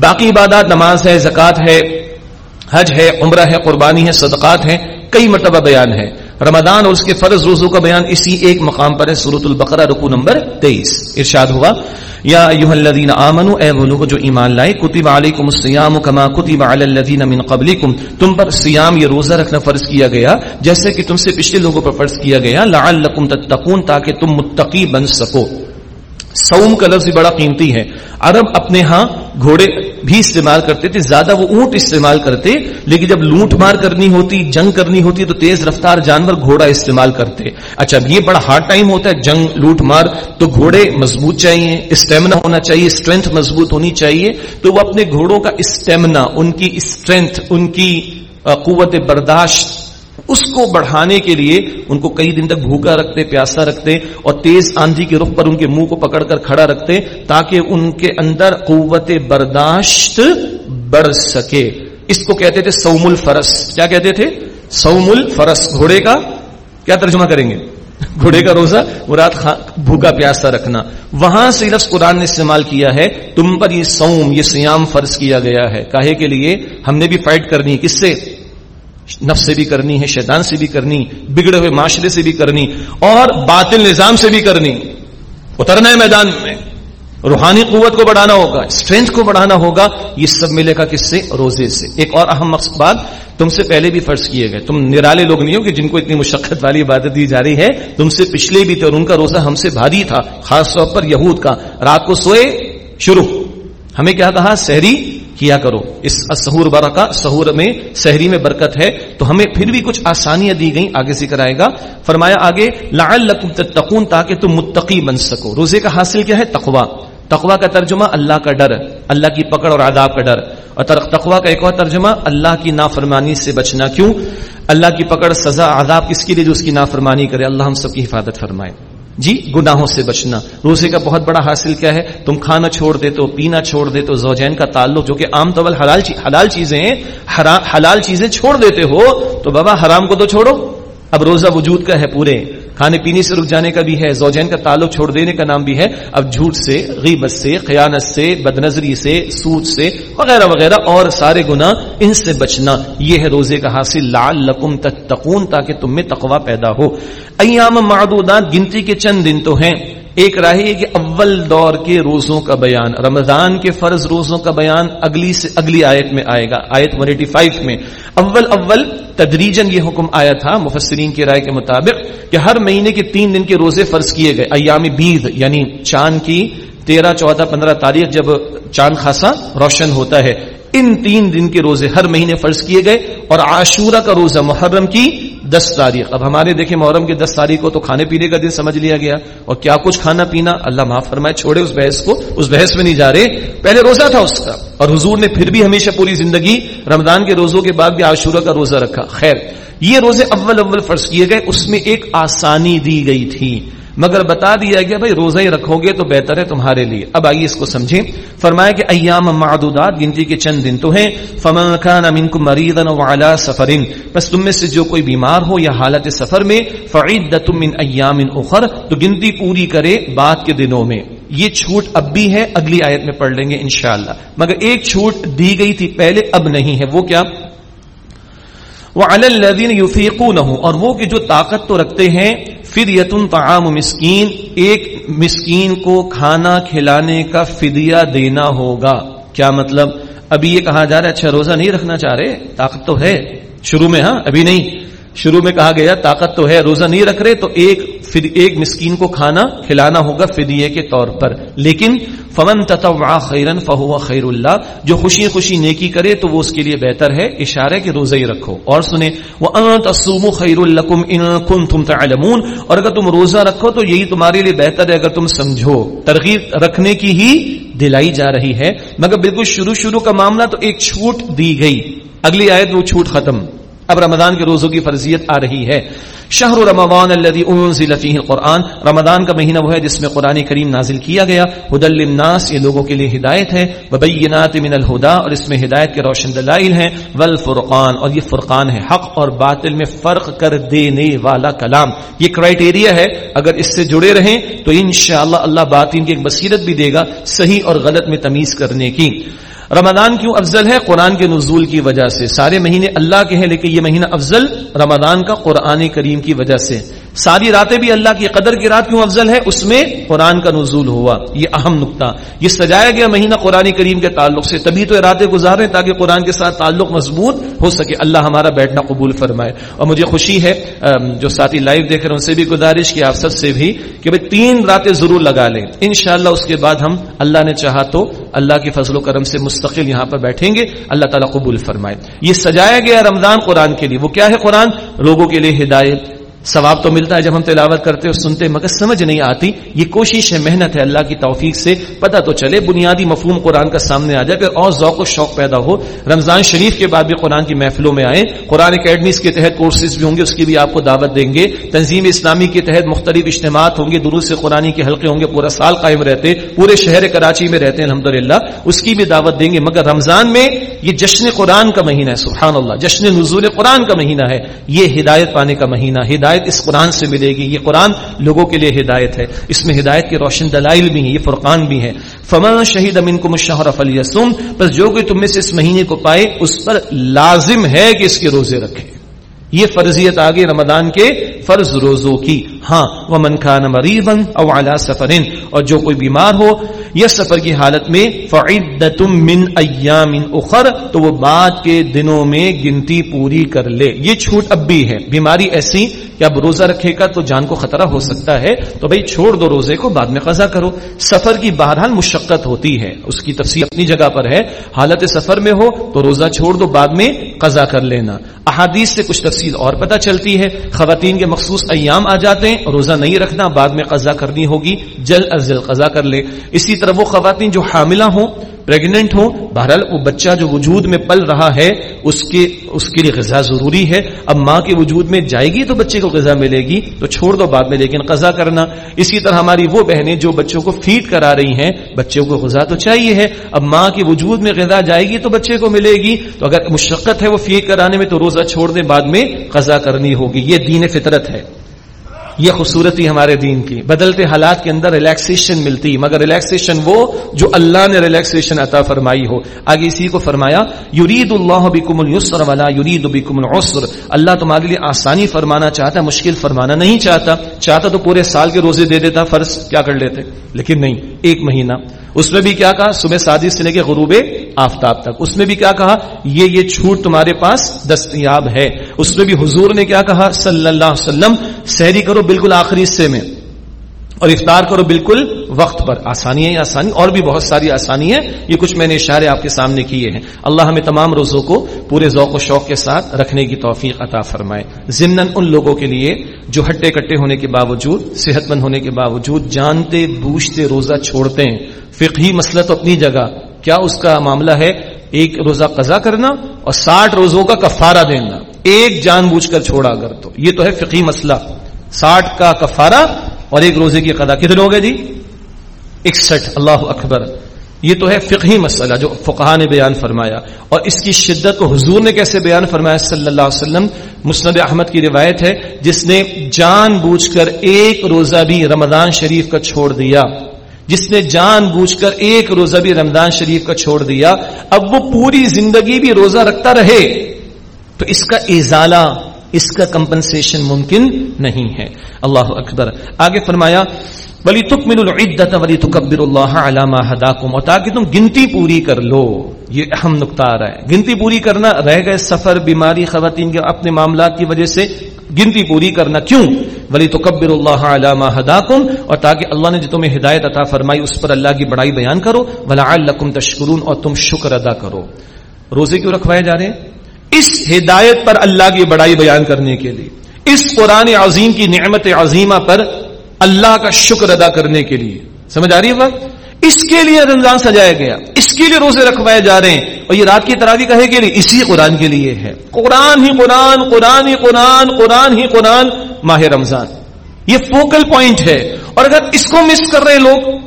باقی عبادات، نماز ہے، زکوٰۃ ہے، حج ہے، عمرہ ہے، قربانی ہے، صدقات ہے کئی مرتبہ بیان ہے۔ رمضان اور اس کے فرض روزوں کا بیان اسی ایک مقام پر ہے سورت البقرہ رکو نمبر تیئیس۔ ارشاد ہوا، یا ایوہ الذین آمنوا، اے وہ لوگ جو ایمان لائے، کتب علیکم الصیام کما کتب علی الذین من قبلکم۔ تم پر سیام یہ روزہ رکھنا فرض کیا گیا، جیسے کہ تم سے پچھلے لوگوں پر فرض کیا گیا، لعلکم تتقون، تاکہ تم متقی بن سکو۔ سوم کا لفظ بڑا قیمتی ہے۔ عرب اپنے ہاں گھوڑے بھی استعمال کرتے تھے، زیادہ وہ اونٹ استعمال کرتے، لیکن جب لوٹ مار کرنی ہوتی، جنگ کرنی ہوتی، تو تیز رفتار جانور گھوڑا استعمال کرتے۔ اچھا یہ بڑا ہارڈ ٹائم ہوتا ہے، جنگ لوٹ مار، تو گھوڑے مضبوط چاہیے اسٹیمنا ہونا چاہیے اسٹرینتھ مضبوط ہونی چاہیے، تو وہ اپنے گھوڑوں کا اسٹیمنا ان کی اسٹرینتھ ان کی قوت برداشت اس کو بڑھانے کے لیے ان کو کئی دن تک بھوکا رکھتے، پیاسا رکھتے اور تیز آندھی کے رخ پر ان کے منہ کو پکڑ کر کھڑا رکھتے تاکہ ان کے اندر قوت برداشت بڑھ سکے۔ اس کو کہتے تھے سوم الفرس۔ کیا کہتے تھے؟ سوم الفرس۔ گھوڑے کا کیا ترجمہ کریں گے؟ گھوڑے کا روزہ، مراد بھوکا، پیاسا رکھنا۔ وہاں سے لفظ قرآن نے استعمال کیا ہے۔ تم پر یہ سوم، یہ سیام فرض کیا گیا ہے۔ کاہے کے لیے ہم نے بھی فائٹ کرنی کس سے؟ نفس سے بھی کرنی ہے، شیطان سے بھی کرنی، بگڑے ہوئے معاشرے سے بھی کرنی، اور باطل نظام سے بھی کرنی۔ اترنا ہے میدان میں۔ روحانی قوت کو بڑھانا ہوگا اسٹرینتھ کو بڑھانا ہوگا۔ یہ سب ملے گا کس سے؟ روزے سے۔ ایک اور اہم مقصد بات تم سے پہلے بھی فرض کیے گئے۔ تم نرالے لوگ نہیں ہو کہ جن کو اتنی مشقت والی عبادت دی جا رہی ہے۔ تم سے پچھلے بھی تھے اور ان کا روزہ ہم سے بھاری تھا، خاص طور پر یہود کا۔ رات کو سوئے، شروع۔ ہمیں کیا کہا؟ سحری کیا کرو۔ اس سہور برا کا سہور میں سحری میں برکت ہے، تو ہمیں پھر بھی کچھ آسانیاں دی گئیں، آگے ذکر آئے گا۔ فرمایا آگے، لعلکم تتقون، تاکہ تم متقی بن سکو۔ روزے کا حاصل کیا ہے؟ تقوا تقوا کا ترجمہ اللہ کا ڈر، اللہ کی پکڑ اور عذاب کا ڈر۔ اور تقوا کا ایک اور ترجمہ، اللہ کی نافرمانی سے بچنا۔ کیوں؟ اللہ کی پکڑ، سزا، عذاب کس کے لیے؟ جو اس کی نافرمانی کرے، اللہ ہم سب کی حفاظت فرمائے۔ جی گناہوں سے بچنا۔ روزے کا بہت بڑا حاصل کیا ہے؟ تم کھانا چھوڑ دیتے ہو پینا چھوڑ دیتے ہو زوجین کا تعلق، جو کہ عام طور حلال حلال چیزیں حلال چیزیں چھوڑ دیتے ہو، تو بابا حرام کو تو چھوڑو۔ اب روزہ وجود کا ہے پورے۔ کھانے پینے سے رک جانے کا بھی ہے، زوجین کا تعلق چھوڑ دینے کا نام بھی ہے۔ اب جھوٹ سے، غیبت سے، خیانت سے بد نظری سے، سود سے، وغیرہ وغیرہ اور سارے گنا ان سے بچنا۔ یہ ہے روزے کا حاصل۔ لال لکم تتقون، تاکہ تم میں تقوا پیدا ہو۔ ایام معدودات، گنتی کے چند دن تو ہیں۔ ایک راہ ہے کہ اول دور کے روزوں کا بیان، رمضان کے فرض روزوں کا بیان اگلی سے اگلی آیت میں آئے گا، آیت 185 میں۔ اول اول تدریجن یہ حکم آیا تھا مفسرین کی رائے کے مطابق کہ ہر مہینے کے تین دن کے روزے فرض کیے گئے۔ ایام بید یعنی چاند کی تیرہ، چودہ، پندرہ تاریخ جب چاند خاصا روشن ہوتا ہے، ان تین دن کے روزے ہر مہینے فرض کیے گئے اور عاشورہ کا روزہ محرم کی دس تاریخ۔ اب ہمارے دیکھیں محرم کی دس تاریخ کو تو کھانے پینے کا دن سمجھ لیا گیا اور کیا کچھ کھانا پینا؟ اللہ معاف فرمائے، چھوڑے اس بحث کو، اس بحث میں نہیں جا رہے۔ پہلے روزہ تھا اس کا اور حضور نے پھر بھی ہمیشہ پوری زندگی رمضان کے روزوں کے بعد بھی عاشورہ کا روزہ رکھا۔ خیر، یہ روزے اول اول فرض کیے گئے، اس میں ایک آسانی دی گئی تھی۔ مگر بتا دیا گیا، بھائی روزہ ہی رکھو گے تو بہتر ہے تمہارے لیے. اب آئیے اس کو سمجھیں۔ فرمایا کہ ایام معدودات گنتی کے چند دن تو ہیں۔ فمن كان منكم مريضا وعلى سفر۔ بس تم میں سے جو کوئی بیمار ہو یا حالت سفر میں فعدت من ایام اخر تو گنتی پوری کرے بعد کے دنوں میں۔ یہ چھوٹ اب بھی ہے، اگلی آیت میں پڑھ لیں گے انشاءاللہ۔ مگر ایک چھوٹ دی گئی تھی پہلے، اب نہیں ہے۔ وہ کیا؟ وہ الدین یوفیقو اور وہ کہ جو طاقت تو رکھتے ہیں فدیتن تعام مسکین، ایک مسکین کو کھانا کھلانے کا فدیہ دینا ہوگا۔ کیا مطلب؟ ابھی یہ کہا جا رہا ہے اچھا روزہ نہیں رکھنا چاہ رہے؟ طاقت تو ہے۔ شروع میں ہاں ابھی نہیں۔ شروع میں کہا گیا، طاقت تو ہے، روزہ نہیں رکھ رہے، تو ایک ایک مسکین کو کھانا کھلانا ہوگا فدیے کے طور پر۔ لیکن فمن تطوع خیرن فہو خیر اللہ، جو خوشی خوشی نیکی کرے تو وہ اس کے لیے بہتر ہے۔ اشارہ کہ روزہ ہی رکھو۔ اور سنیں وہ خیر الکم ان تم تعلمون۔ اور اگر تم روزہ رکھو تو یہی تمہارے لیے بہتر ہے اگر تم سمجھو۔ ترغیب رکھنے کی ہی دلائی جا رہی ہے۔ مگر بالکل شروع شروع کا معاملہ تو ایک چھوٹ دی گئی۔ اگلی آیت وہ چھوٹ ختم۔ اب رمضان کے روزوں کی فرضیت آ رہی ہے۔ شہر رمضان الذي انزل فيه القران رمضان کا مہینہ وہ ہے جس میں قرآن کریم نازل کیا گیا۔ هدى للناس، یہ لوگوں کے لیے ہدایت ہے۔ وبينات من الهدى اور اس میں ہدایت کے روشن دلائل ہیں۔ والفرقان، اور یہ فرقان ہے، حق اور باطل میں فرق کر دینے والا کلام۔ یہ کرائٹیریا ہے۔ اگر اس سے جڑے رہیں تو انشاءاللہ اللہ باطن کی ایک بصیرت بھی دے گا، صحیح اور غلط میں تمیز کرنے کی۔ رمضان کیوں افضل ہے؟ قرآن کے نزول کی وجہ سے۔ سارے مہینے اللہ کے ہیں، لیکن یہ مہینہ افضل رمضان کا قرآن کریم کی وجہ سے۔ ساری راتیں بھی اللہ کی قدر کی رات کیوں افضل ہے؟ اس میں قرآن کا نزول ہوا۔ یہ اہم نقطہ۔ یہ سجایا گیا مہینہ قرآن کریم کے تعلق سے۔ تبھی تو راتیں گزارے تاکہ قرآن کے ساتھ تعلق مضبوط ہو سکے۔ اللہ ہمارا بیٹھنا قبول فرمائے۔ اور مجھے خوشی ہے جو ساتھی لائیو دیکھ رہے ہیں، ان سے بھی گزارش کی آپ سب سے بھی کہ بھائی تین راتیں ضرور لگا لیں۔ انشاءاللہ اس کے بعد ہم اللہ نے چاہا تو اللہ کے فضل و کرم سے مستقل یہاں پر بیٹھیں گے۔ اللہ تعالیٰ قبول فرمائے۔ یہ سجایا گیا رمضان قرآن کے لیے۔ وہ کیا ہے قرآن؟ لوگوں کے لیے ہدایت۔ ثواب تو ملتا ہے جب ہم تلاوت کرتے اور سنتے، مگر سمجھ نہیں آتی۔ یہ کوشش ہے، محنت ہے اللہ کی توفیق سے۔ پتہ تو چلے، بنیادی مفہوم قرآن کا سامنے آ جائے کہ اور ذوق و شوق پیدا ہو۔ رمضان شریف کے بعد بھی قرآن کی محفلوں میں آئے قرآن اکیڈمیز کے تحت کورسز بھی ہوں گے، اس کی بھی آپ کو دعوت دیں گے۔ تنظیم اسلامی کے تحت مختلف اجتماعات ہوں گے درست قرآن کے حلقے ہوں گے، پورا سال قائم رہتے، پورے شہر کراچی میں رہتے ہیں الحمد اس کی بھی دعوت دیں گے، مگر رمضان میں یہ جشن قرآن کا مہینہ ہے، سبحان اللہ۔ جشن نزول قرآن کا مہینہ ہے۔ یہ ہدایت پانے کا مہینہ، ہدایت ہدایت اس قرآن سے ملے گی۔ یہ قرآن لوگوں کے لیے ہدایت ہے۔ اس میں ہدایت کی روشن دلائل بھی ہیں، یہ فرقان بھی ہے فما شہید امین کو مشہور فلیسم بس جو کہ تم میں سے اس مہینے کو پائے، اس پر لازم ہے کہ اس کے روزے رکھے۔ یہ فرضیت آگے رمضان کے فرض روزوں کی۔ ہاں وہ من خان مریبن او اعلی سفرین اور جو کوئی بیمار ہو، یا سفر کی حالت میں فعدت من ایام اخر، تو وہ بعد کے دنوں میں گنتی پوری کر لے۔ یہ چھوٹ اب بھی ہے۔ بیماری ایسی کہ اب روزہ رکھے گا تو جان کو خطرہ ہو سکتا ہے، تو بھائی چھوڑ دو روزے کو، بعد میں قضا کرو۔ سفر کی بہرحال مشقت ہوتی ہے۔ اس کی تفصیل اپنی جگہ پر ہے۔ حالت سفر میں ہو تو روزہ چھوڑ دو، بعد میں قضا کر لینا۔ احادیث سے کچھ تفصیل اور پتہ چلتی ہے۔ خواتین کے مخصوص ایام آ جاتے ہیں، روزہ نہیں رکھنا، بعد میں قضا کرنی ہوگی۔ جلد از جلد قضا کر لے۔ اسی طرح وہ خواتین جو حاملہ ہوں پریگنٹ ہو بہرحال وہ بچہ جو وجود میں پل رہا ہے، اس کے اس کے لیے غذا ضروری ہے۔ اب ماں کے وجود میں جائے گی تو بچے کو غذا ملے گی، تو چھوڑ دو بعد میں، لیکن قضا کرنا۔ اسی طرح ہماری وہ بہنیں جو بچوں کو فیڈ کرا رہی ہیں، بچوں کو غذا تو چاہیے ہے۔ اب ماں کے وجود میں غذا جائے گی تو بچے کو ملے گی۔ تو اگر مشقت ہے وہ فیڈ کرانے میں تو روزہ چھوڑ دیں، بعد میں قضا کرنی ہوگی۔ یہ دین فطرت ہے۔ یہ خوبصورتی ہمارے دین کی۔ بدلتے حالات کے اندر ریلیکسیشن ملتی، مگر ریلیکسیشن وہ جو اللہ نے ریلیکسیشن عطا فرمائی ہو۔ آگے اسی کو فرمایا، یرید اللہ بکم السر ولا یرید بکم العسر۔ اللہ تمہارے لیے آسانی فرمانا چاہتا ہے مشکل فرمانا نہیں چاہتا۔ چاہتا تو پورے سال کے روزے دے دیتا، فرض کیا کر لیتے؟ لیکن نہیں، ایک مہینہ۔ اس میں بھی کیا کہا، صبح سادی سے لے کے غروب آفتاب تک۔ اس میں بھی کیا کہا؟ یہ یہ چھوٹ تمہارے پاس دستیاب ہے۔ اس میں بھی حضور نے کیا کہا؟ صلی اللہ علیہ وسلم، سحری کرو بالکل آخری حصے میں۔ اور افطار کرو بالکل وقت پر۔ آسانی ہے آسانی، اور بھی بہت ساری آسانی ہے یہ کچھ میں نے اشارے آپ کے سامنے کیے ہیں۔ اللہ ہمیں تمام روزوں کو پورے ذوق و شوق کے ساتھ رکھنے کی توفیق عطا فرمائے۔ ضمن ان لوگوں کے لیے جو ہٹے کٹے ہونے کے باوجود، صحت مند ہونے کے باوجود جانتے بوجھتے روزہ چھوڑتے ہیں۔ فقہی مسئلہ تو اپنی جگہ کیا اس کا معاملہ ہے؟ ایک روزہ قضا کرنا اور ساٹھ روزوں کا کفارہ دینا۔ ایک جان بوجھ کر چھوڑا اگر تو۔ یہ تو ہے فقہی مسئلہ۔ ساٹھ کا کفارہ اور ایک روزے کی قضا۔ کتنے ہو گئے جی؟ اکسٹھ۔ اللہ اکبر۔ یہ تو ہے فقہی مسئلہ جو فقہ نے بیان فرمایا۔ اور اس کی شدت کو حضور نے کیسے بیان فرمایا؟ صلی اللہ علیہ وسلم۔ مسند احمد کی روایت ہے، جس نے جان بوجھ کر ایک روزہ بھی رمضان شریف کا چھوڑ دیا۔ جس نے جان بوجھ کر ایک روزہ بھی رمضان شریف کا چھوڑ دیا، اب وہ پوری زندگی بھی روزہ رکھتا رہے۔ تو اس کا ازالہ اس کا کمپنسیشن ممکن نہیں ہے۔ اللہ اکبر۔ آگے فرمایا ولی تک من العدت ولی تکبر اللہ علامہ ہداکم اور تاکہ تم گنتی پوری کر لو، یہ اہم نقطہ آ رہا ہے۔ گنتی پوری کرنا رہ گئے سفر، بیماری، خواتین کے اپنے معاملات کی وجہ سے گنتی پوری کرنا کیوں؟ ولی تکبر اللہ علامہ ہداکم، اور تاکہ اللہ نے جو تمہیں ہدایت عطا فرمائی، اس پر اللہ کی بڑائی بیان کرو، ولعلکم تشکرون، اور تم شکر ادا کرو۔ روزے کیوں رکھوائے جا رہے ہیں؟ اس ہدایت پر اللہ کی بڑائی بیان کرنے کے لیے، اس قرآن عظیم کی نعمت عظیمہ پر اللہ کا شکر ادا کرنے کے لیے۔ سمجھ آ رہی ہے وقت اس کے لیے رمضان سجایا گیا، اس کے لیے روزے رکھوائے جا رہے ہیں۔ اور یہ رات کی تراوی کہے کے لیے؟ اسی قرآن کے لیے ہے۔ قرآن ہی قرآن قرآن ہی قرآن قرآن ہی قرآن، ماہ رمضان۔ یہ فوکل پوائنٹ ہے۔ اور اگر اس کو مس کر رہے لوگ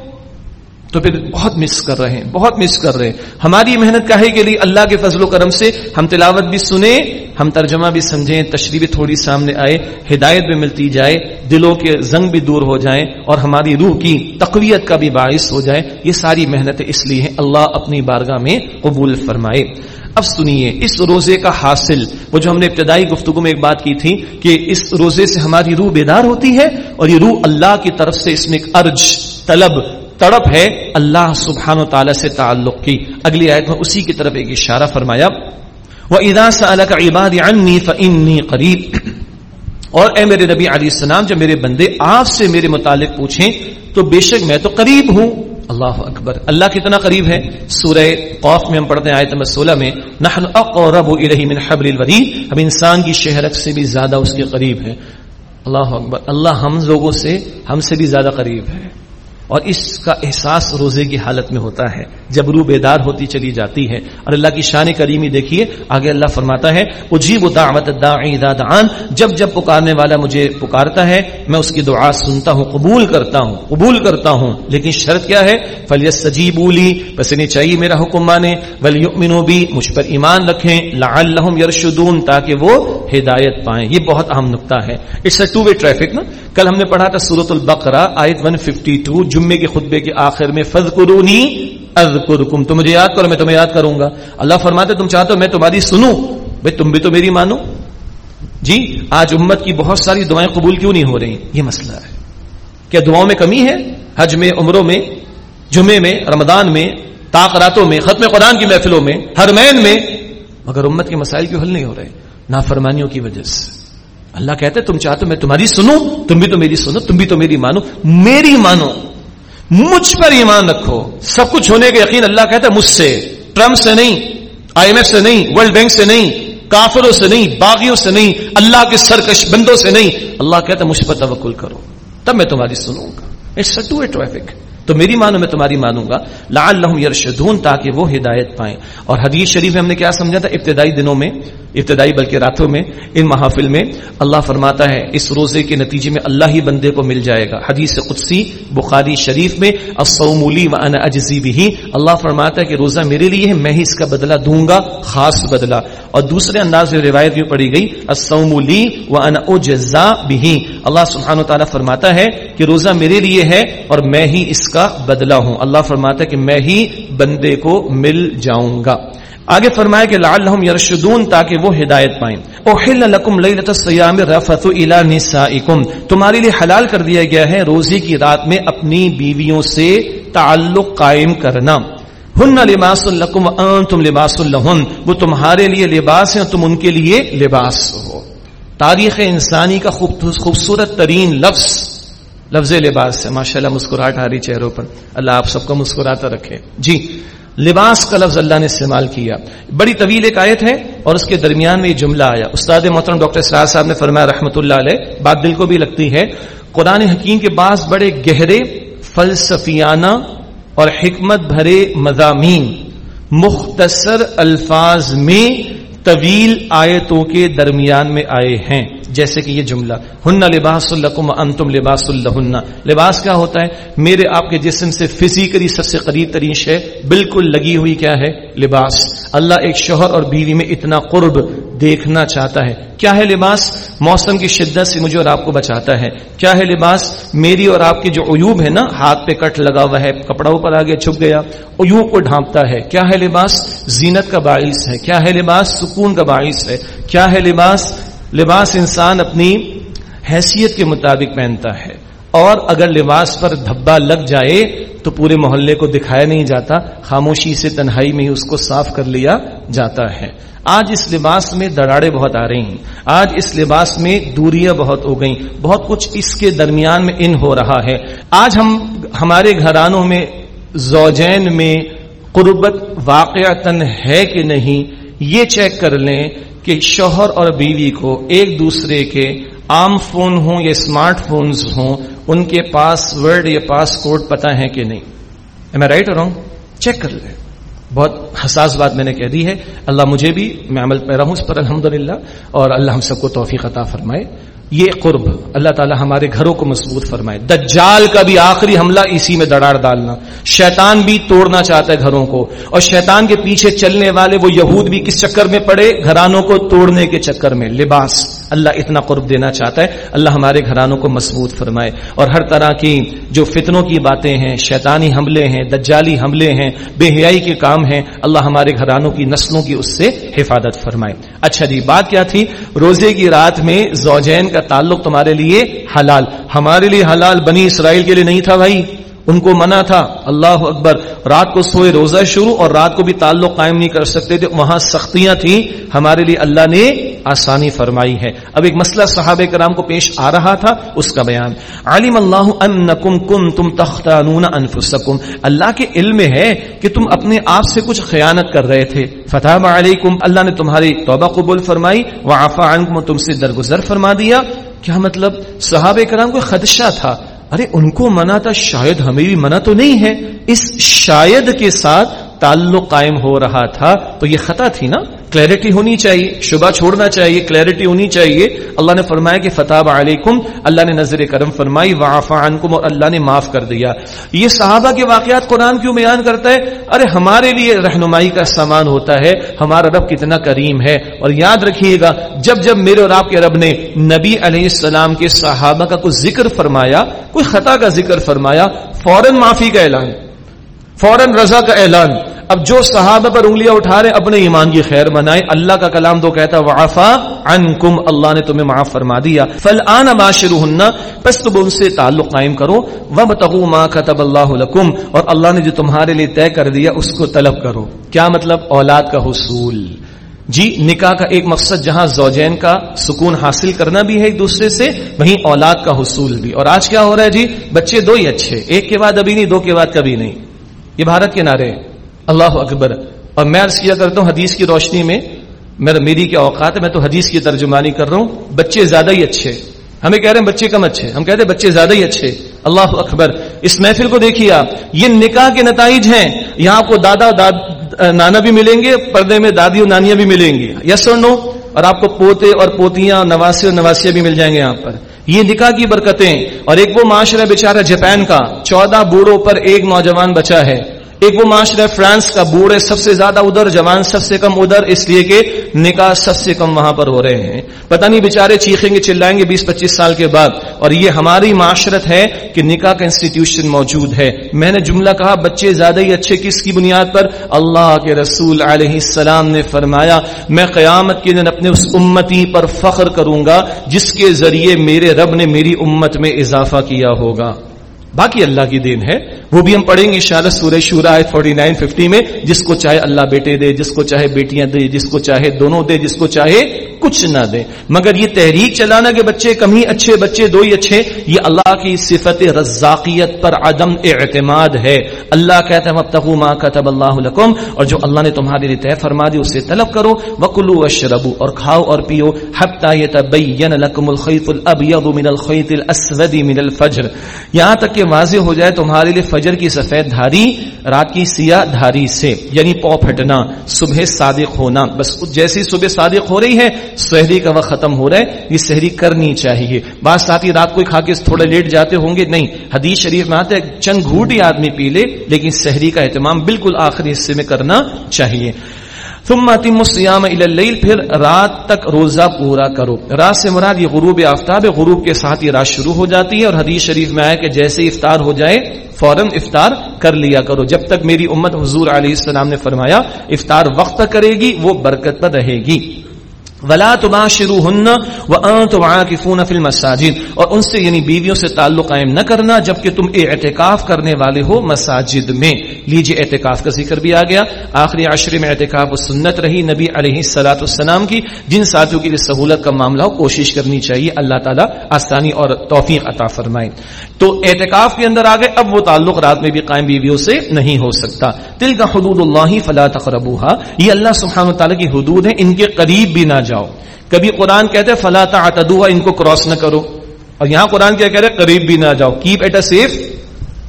تو پھر بہت مس کر رہے ہیں، بہت مس کر رہے ہیں۔ ہماری محنت کہے کے لیے اللہ کے فضل و کرم سے ہم تلاوت بھی سنیں، ہم ترجمہ بھی سمجھیں، تشریح بھی تھوڑی سامنے آئے، ہدایت بھی ملتی جائے، دلوں کے زنگ بھی دور ہو جائیں اور ہماری روح کی تقویت کا بھی باعث ہو جائے۔ یہ ساری محنت اس لیے ہیں اللہ اپنی بارگاہ میں قبول فرمائے۔ اب سنیے، اس روزے کا حاصل، وہ جو ہم نے ابتدائی گفتگو میں ایک بات کی تھی کہ اس روزے سے ہماری روح بیدار ہوتی ہے اور یہ روح اللہ کی طرف سے اس میں ایک ارج طلب تڑپ ہے، اللہ سبحان و تعالی سے تعلق کی۔ اگلی آیت میں اسی کی طرف ایک اشارہ فرمایا وہ ادا سلک عباد عنی فنی قریب اور اے میرے نبی علیہ السلام، جب میرے بندے آپ سے میرے متعلق پوچھیں، تو بے شک میں تو قریب ہوں۔ اللہ اکبر۔ اللہ کتنا قریب ہے؟ سورہ قوف میں ہم پڑھتے ہیں، آیت نمبر سولہ میں، نحن اقرب الیہ من حبل الورید۔ ہم انسان کی شہرک سے بھی زیادہ اس کے قریب ہے اللہ اکبر۔ اللہ ہم لوگوں سے ہم سے بھی زیادہ قریب ہے۔ اور اس کا احساس روزے کی حالت میں ہوتا ہے۔ جب روح بیدار ہوتی چلی جاتی ہے۔ اور اللہ کی شان کریمی دیکھیے، آگے اللہ فرماتا ہے، اجیب دعوت دعان۔ جب جب پکارنے والا مجھے پکارتا ہے، میں اس کی دعا سنتا ہوں، قبول کرتا ہوں، قبول کرتا ہوں۔ لیکن شرط کیا ہے؟ فلی سجیب اولی بس انہیں چاہیے میرا حکم مانے۔ ولی بھی مجھ پر ایمان رکھیں۔ لعلہم یرشدون تاکہ وہ ہدایت پائیں۔ یہ بہت اہم نقطہ ہے۔ It's a two way traffic نا۔ کل ہم نے پڑھا تھا سورت البقرہ، آیت 152 جمعے کے خطبے کے آخر میں فض قرونی اذکرکم تم مجھے یاد کرو، میں تمہیں یاد کروں گا۔ اللہ فرماتے تم چاہتے ہو میں تمہاری سنوں؟ بھائی، تم بھی تو میری مانو۔ جی آج امت کی بہت ساری دعائیں قبول کیوں نہیں ہو رہی؟ یہ مسئلہ ہے۔ کیا دعاؤں میں کمی ہے؟ حج میں، عمروں میں، جمعے میں، رمضان میں تاخراتوں میں، ختم قرآن کی محفلوں میں ہرمین میں؟ مگر امت کے مسائل کیوں حل نہیں ہو رہے؟ نافرمانیوں کی وجہ سے۔ اللہ کہتے تم چاہتے میں تمہاری سنوں؟ تم بھی تو میری سنو، تم بھی تو میری مانو۔ میری مانو۔ مجھ پر ایمان رکھو۔ سب کچھ ہونے کے یقین اللہ کہتا ہے، مجھ سے، ٹرمپ سے نہیں، آئی ایم ایف سے نہیں، ورلڈ بینک سے نہیں، کافروں سے نہیں، باغیوں سے نہیں، اللہ کے سرکش بندوں سے نہیں۔ اللہ کہتا ہے، مجھ پر توکل کرو۔ تب میں تمہاری سنوں گا۔ اٹس ٹو اے ٹریفک تو میری مانو میں تمہاری مانوں گا۔ لعلہم یرشدون تاکہ وہ ہدایت پائیں۔ اور حدیث شریف میں ہم نے کیا سمجھا تھا؟ ابتدائی دنوں میں، ابتدائی بلکہ راتوں میں، ان محافل میں اللہ فرماتا ہے، اس روزے کے نتیجے میں اللہ ہی بندے کو مل جائے گا۔ حدیث قدسی، بخاری شریف میں الصومولی و انا اجزی بھی اللہ فرماتا ہے کہ روزہ میرے لیے ہے، میں ہی اس کا بدلہ دوں گا، خاص بدلہ۔ اور دوسرے انداز میں روایت بھی پڑی گئی الصومولی و انا اجزا بھی اللہ سبحانہ و تعالی فرماتا ہے کہ روزہ میرے لیے ہے اور میں ہی اس کا کا بدلہ ہوں۔ اللہ فرماتا ہے کہ میں ہی بندے کو مل جاؤں گا۔ آگے فرمایا کہ لعلہم یرشدون تاکہ وہ ہدایت پائیں۔ اوحل لکم لیلۃ الصیام رفث الی نسائکم۔ تمہارے لیے حلال کر دیا گیا ہے روزے کی رات میں اپنی بیویوں سے تعلق قائم کرنا۔ ہن لباس لکم انتم لباس لہن۔ وہ تمہارے لیے لباس ہیں، تم ان کے لیے لباس ہو۔ تاریخ انسانی کا خوبصورت ترین لفظ لفظ لباس ہے، ماشاءاللہ مسکراہٹ آ رہی چہروں پر۔ اللہ آپ سب کو مسکراتا رکھے۔ جی لباس کا لفظ اللہ نے استعمال کیا۔ بڑی طویل ایک آیت ہے اور اس کے درمیان میں یہ جملہ آیا۔ استاد محترم ڈاکٹر اسرار صاحب نے فرمایا رحمۃ اللہ علیہ، بات دل کو بھی لگتی ہے۔ قرآن حکیم کے بعض بڑے گہرے، فلسفیانہ اور حکمت بھرے مضامین، مختصر الفاظ میں طویل آیتوں کے درمیان میں آئے ہیں۔ جیسے کہ یہ جملہ، ہن لباس الکم انتم لباس الہن لباس کیا ہوتا ہے؟ میرے آپ کے جسم سے فزیکلی سب سے قریب ترین شے بالکل لگی ہوئی کیا ہے؟ لباس۔ اللہ ایک شوہر اور بیوی میں اتنا قرب دیکھنا چاہتا ہے۔ کیا ہے لباس؟ موسم کی شدت سے مجھے اور آپ کو بچاتا ہے۔ کیا ہے لباس؟ میری اور آپ کی جو عیوب ہے نا، ہاتھ پہ کٹ لگا ہوا ہے، کپڑا اوپر آگے چھپ گیا، عیوب کو ڈھانپتا ہے۔ کیا ہے لباس؟ زینت کا باعث ہے۔ کیا ہے لباس؟ سکون کا باعث ہے۔ کیا ہے لباس؟ لباس انسان اپنی حیثیت کے مطابق پہنتا ہے۔ اور اگر لباس پر دھبا لگ جائے تو پورے محلے کو دکھایا نہیں جاتا، خاموشی سے تنہائی میں اس کو صاف کر لیا جاتا ہے۔ آج اس لباس میں دراڑے بہت آ رہی ہیں۔ آج اس لباس میں دوریاں بہت ہو گئیں۔ بہت کچھ اس کے درمیان میں ان ہو رہا ہے۔ آج ہم، ہمارے گھرانوں میں زوجین میں قربت واقع تن ہے کہ نہیں یہ چیک کر لیں کہ شوہر اور بیوی کو ایک دوسرے کے عام فون ہوں یا اسمارٹ فونز ہوں، ان کے پاس ورڈ یا پاس کوڈ پتا ہے کہ نہیں۔ میں رائٹ اور چیک کر لیں۔ بہت حساس بات میں نے کہہ دی ہے۔ اللہ مجھے بھی، میں عمل پہ رہا ہوں اس پر الحمد اور اللہ ہم سب کو توفیق عطا فرمائے۔ یہ قرب اللہ تعالی ہمارے گھروں کو مضبوط فرمائے۔ دجال کا بھی آخری حملہ اسی میں دڑاڑ ڈالنا۔ شیطان بھی توڑنا چاہتا ہے گھروں کو۔ اور شیطان کے پیچھے چلنے والے وہ یہود بھی کس چکر میں پڑے؟ گھرانوں کو توڑنے کے چکر میں۔ لباس۔ اللہ اتنا قرب دینا چاہتا ہے، اللہ ہمارے گھرانوں کو مضبوط فرمائے۔ اور ہر طرح کی جو فتنوں کی باتیں ہیں، شیطانی حملے ہیں، دجالی حملے ہیں، بے حیائی کے کام ہیں، اللہ ہمارے گھرانوں کی نسلوں کی اس سے حفاظت فرمائے۔ اچھا جی بات کیا تھی؟ روزے کی رات میں زوجین کا تعلق تمہارے لیے حلال۔ ہمارے لیے حلال بنی اسرائیل کے لیے نہیں تھا بھائی۔ ان کو منع تھا۔ اللہ اکبر۔ رات کو سوئے روزہ شروع اور رات کو بھی تعلق قائم نہیں کر سکتے تھے۔ وہاں سختیاں تھیں۔ ہمارے لیے اللہ نے آسانی فرمائی ہے۔ اب ایک مسئلہ صحابہ کرام کو پیش آ رہا تھا، اس کا بیان۔ عالم اللہ انکم کن تم تختانون انفسکم اللہ کے علم ہے کہ تم اپنے آپ سے کچھ خیانت کر رہے تھے۔ فتح علیکم اللہ نے تمہاری توبہ قبول فرمائی۔ وعفا عنکم تم سے درگزر فرما دیا۔ کیا مطلب؟ صحابہ کرام کو خدشہ تھا۔ ارے ان کو منع تھا، شاید ہمیں بھی منع تو نہیں ہے۔ اس شاید کے ساتھ تعلق قائم ہو رہا تھا، تو یہ خطا تھی نا؟ کلیئرٹی ہونی چاہیے، شبہ چھوڑنا چاہیے کلیئرٹی ہونی چاہیے۔ اللہ نے فرمایا کہ فتح علیکم اللہ نے نظر کرم فرمائی وعفا عنکم اور اللہ نے معاف کر دیا۔ یہ صحابہ کے واقعات قرآن کیوں بیان کرتا ہے؟ ارے، ہمارے لیے رہنمائی کا سامان ہوتا ہے، ہمارا رب کتنا کریم ہے۔ اور یاد رکھیے گا، جب جب میرے اور آپ کے رب نے نبی علیہ السلام کے صحابہ کا کوئی ذکر فرمایا، کوئی خطا کا ذکر فرمایا، فوراً معافی کا اعلان۔ فوراً رضا کا اعلان۔ اب جو صحابہ پر انگلیاں اٹھا رہے اپنے ایمان کی خیر بنائے اللہ کا کلام تو کہتا وعفا عنکم اللہ نے تمہیں معاف فرما دیا۔ فالآن باشرہن پس تم ان سے تعلق قائم کرو۔ وابتغوا ما كتب اللہ لکم اور اللہ نے جو تمہارے لیے طے کر دیا، اس کو طلب کرو۔ کیا مطلب؟ اولاد کا حصول۔ جی نکاح کا ایک مقصد، جہاں زوجین کا سکون حاصل کرنا بھی ہے ایک دوسرے سے، وہیں اولاد کا حصول بھی۔ اور آج کیا ہو رہا ہے جی؟ بچے دو ہی اچھے، ایک کے بعد ابھی نہیں، دو کے بعد کبھی نہیں۔ یہ بھارت کے نعرے اللہ اکبر۔ اور میں عرض کیا کرتا ہوں، حدیث کی روشنی میں میرا میری کیا اوقات ہے، میں تو حدیث کی ترجمانی کر رہا ہوں۔ بچے زیادہ ہی اچھے ہمیں کہہ رہے ہیں بچے کم اچھے ہم کہتے ہیں بچے زیادہ ہی اچھے اللہ اکبر۔ اس محفل کو دیکھیے آپ۔ یہ نکاح کے نتائج ہیں۔ یہاں آپ کو دادا، داد، نانا بھی ملیں گے، پردے میں دادی اور نانیاں بھی ملیں گی۔ یس اور نو اور آپ کو پوتے اور پوتیاں، نواسے اور نواسیاں بھی مل جائیں گے یہاں پر۔ یہ نکاح کی برکتیں اور ایک وہ معاشرہ بیچارہ جاپان کا، چودہ بوڑھوں پر ایک نوجوان بچا ہے۔ ایک وہ معاشرہ فرانس کا بوڑھے سب سے زیادہ ادھر، جوان سب سے کم ادھر، اس لیے کہ نکاح سب سے کم وہاں پر ہو رہے ہیں۔ پتہ نہیں بےچارے چیخیں گے، چلائیں گے بیس پچیس سال کے بعد۔ اور یہ ہماری معاشرت ہے کہ نکاح کا انسٹیٹیوشن موجود ہے۔ میں نے جملہ کہا، بچے زیادہ ہی اچھے کس کی بنیاد پر؟ اللہ کے رسول علیہ السلام نے فرمایا، میں قیامت کے دن اپنے اس امتی پر فخر کروں گا، جس کے ذریعے میرے رب نے میری امت میں اضافہ کیا ہوگا۔ باقی اللہ کی دین ہے۔ وہ بھی ہم پڑھیں گے انشاءاللہ سورہ شورا فورٹی نائن ففٹی میں، جس کو چاہے اللہ بیٹے دے، جس کو چاہے بیٹیاں دے، جس کو چاہے دونوں دے، جس کو چاہے کچھ نہ دے۔ مگر یہ تحریک چلانا کہ بچے کم ہی اچھے، بچے دو ہی اچھے، یہ اللہ کی صفت رزاقیت پر عدم اعتماد ہے۔ اللہ کہتا ہے ابتغوا ما کتب اللہ لکم اور جو اللہ نے تمہارے لیے طے فرما دی، اسے طلب کرو۔ وکلو وشربو اور کھاؤ اور پیو حتی یتبین لکم الخیط الابیض من الخیط الاسود من الفجر۔ یہاں تک کہ واضح ہو جائے تمہارے لیے فجر کی سفید دھاری، رات کی سیاہ دھاری سے یعنی پو پھٹنا، صبح صادق ہونا۔ بس جیسی صبح صادق ہو رہی ہے سحری کا وقت ختم ہو رہا ہے، یہ سحری کرنی چاہیے۔ بعض ساتھی رات کو کھا کے تھوڑا لیٹ جاتے ہوں گے، نہیں۔ حدیث شریف میں آتے ہیں چند گھوٹ ہی آدمی پی لے، لیکن سحری کا اہتمام بالکل آخری حصے میں کرنا چاہیے۔ ثم اتم الصيام الى الليل پھر رات تک روزہ پورا کرو۔ رات سے مراد یہ غروب آفتاب ہے، غروب کے ساتھ یہ رات شروع ہو جاتی ہے، اور حدیث شریف میں آیا کہ جیسے افطار ہو جائے، فوراً افطار کر لیا کرو۔ جب تک میری امت حضور علیہ السلام نے فرمایا، افطار وقت کرے گی، وہ برکت پر رہے گی۔ ولا تباشروهن وانتم عاكفون في المساجد اور ان سے یعنی بیویوں سے تعلق قائم نہ کرنا جبکہ تم اعتکاف کرنے والے ہو مساجد میں۔ لیجیے اعتکاف کا ذکر بھی آ گیا۔ آخری عشرے میں اعتکاف و سنت رہی نبی علیہ الصلوۃ والسلام کی۔ جن ساتھیوں کے لیے سہولت کا معاملہ ہو، کوشش کرنی چاہیے۔ اللہ تعالی آسانی اور توفیق عطا فرمائے۔ تو اعتکاف کے اندر آ گئے اب وہ تعلق رات میں بھی قائم بیویوں سے نہیں ہو سکتا۔ دل کا حدود اللہ فلا تقربوها۔ یہ اللہ سبحانہ و کی حدود ہیں۔ ان کے قریب بھی نہ جاؤ۔ کبھی قرآن کہتے فلا تعتدوا ان کو کراس نہ کرو۔ اور یہاں قرآن کیا کہہ رہے قریب بھی نہ جاؤ. Keep at a safe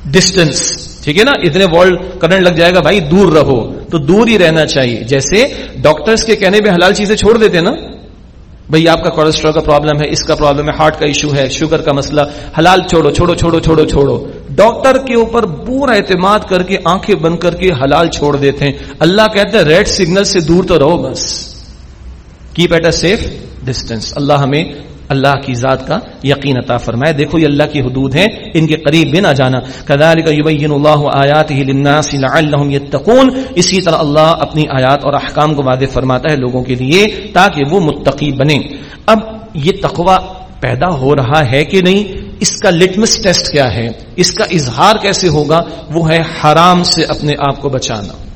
distance ٹھیک ہے نا؟ اتنے والڈ کرنٹ لگ جائے گا، بھائی، دور رہو۔ تو دور ہی رہنا چاہیے۔ جیسے ڈاکٹرز کے کہنے پہ حلال چیزیں چھوڑ دیتے نا؟ بھئی آپ کا کولیسٹرول کا پرابلم ہے، اس کا پرابلم ہے ہارٹ کا ایشو ہے شوگر کا مسئلہ، حلال چھوڑو چھوڑو چھوڑو چھوڑو چھوڑو. ڈاکٹر کے اوپر پورا اعتماد کر کے آنکھیں بند کر کے حلال چھوڑ دیتے ہیں۔ اللہ کہتے ہیں ریڈ سگنل سے دور تو رہو بس. Keep at a safe distance اللہ ہمیں اللہ کی ذات کا یقین عطا فرمائے۔ دیکھو، یہ اللہ کی حدود ہیں، ان کے قریب بھی نہ جانا۔ كذلك يبين الله آیاته للناس لعلهم يتقون اسی طرح اللہ اپنی آیات اور احکام کو واضح فرماتا ہے لوگوں کے لیے، تاکہ وہ متقی بنے اب یہ تقوی پیدا ہو رہا ہے کہ نہیں؟ اس کا لٹمس ٹیسٹ کیا ہے؟ اس کا اظہار کیسے ہوگا؟ وہ ہے حرام سے اپنے آپ کو بچانا۔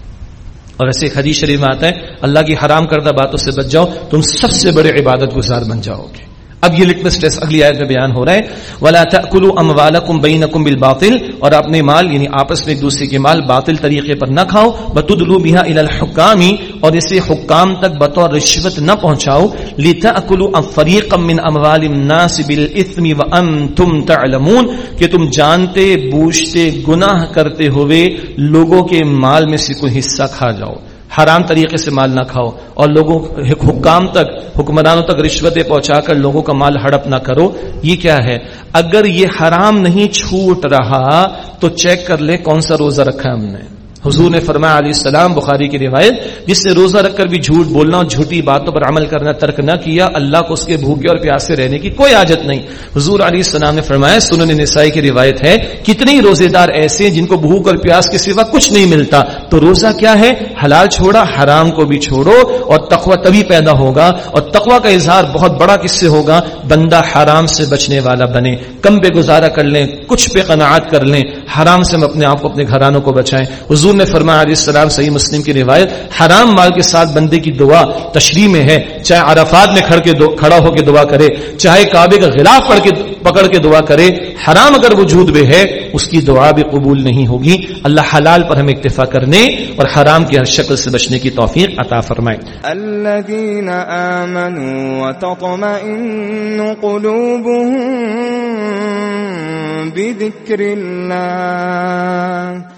اور ایسے ایک حدیث شریف میں آتا ہے، اللہ کی حرام کردہ باتوں سے بچ جاؤ، تم سب سے بڑے عبادت گزار بن جاؤ گے۔ اب یہ لٹمس ٹیسٹ اگلی آیت میں بیان ہو رہا ہے۔ ولا تاكلوا اموالكم بينكم بالباطل اور اپنے مال یعنی آپس میں ایک دوسرے کے مال، باطل طریقے پر نہ کھاؤ۔ بتدلوا بها الى الحكام اور اسے حکام تک بطور رشوت نہ پہنچاؤ۔ لتاكلوا فريقا من اموال الناس بالاثم وانتم تعلمون کہ تم جانتے، بوجھتے، گناہ کرتے ہوئے لوگوں کے مال میں سے کوئی حصہ کھا جاؤ۔ حرام طریقے سے مال نہ کھاؤ اور لوگوں حکام تک، حکمرانوں تک رشوتیں پہنچا کر لوگوں کا مال ہڑپ نہ کرو۔ یہ کیا ہے؟ اگر یہ حرام نہیں چھوٹ رہا تو چیک کر لے کون سا روزہ رکھا ہے ہم نے۔ حضور نے فرمایا علیہ السلام، بخاری کی روایت، جس نے روزہ رکھ کر بھی جھوٹ بولنا اور جھوٹی باتوں پر عمل کرنا، ترک نہ کیا، اللہ کو اس کے بھوکے اور پیاسے رہنے کی کوئی عادت نہیں۔ حضور علیہ السلام نے فرمایا، سنن نسائی کی روایت ہے کتنے روزے دار ایسے ہیں جن کو بھوک اور پیاس کے سوا کچھ نہیں ملتا۔ تو روزہ کیا ہے؟ حلال چھوڑا، حرام کو بھی چھوڑو اور تقوی تبھی پیدا ہوگا اور تقوی کا اظہار بہت بڑا کس سے ہوگا؟ بندہ حرام سے بچنے والا بنے۔ کم پہ گزارا کر لیں، کچھ پہ قناعت کر لیں۔ حرام سے ہم اپنے آپ کو، اپنے گھرانوں کو بچائیں۔ حضور نے فرمایا علیہ السلام صحیح مسلم کی روایت، حرام مال کے ساتھ بندے کی دعا تشریح میں ہے، چاہے عرفات میں کھڑ کے کھڑا ہو کے دعا کرے، چاہے کعبے کا غلاف پڑھ کے پکڑ کے دعا کرے، حرام اگر وجود میں ہے، اس کی دعا بھی قبول نہیں ہوگی۔ اللہ حلال پر ہمیں اکتفا کرنے اور حرام کی ہر شکل سے بچنے کی توفیق عطا فرمائے۔ الذين آمنوا وتطمئن قلوبهم بذكر الله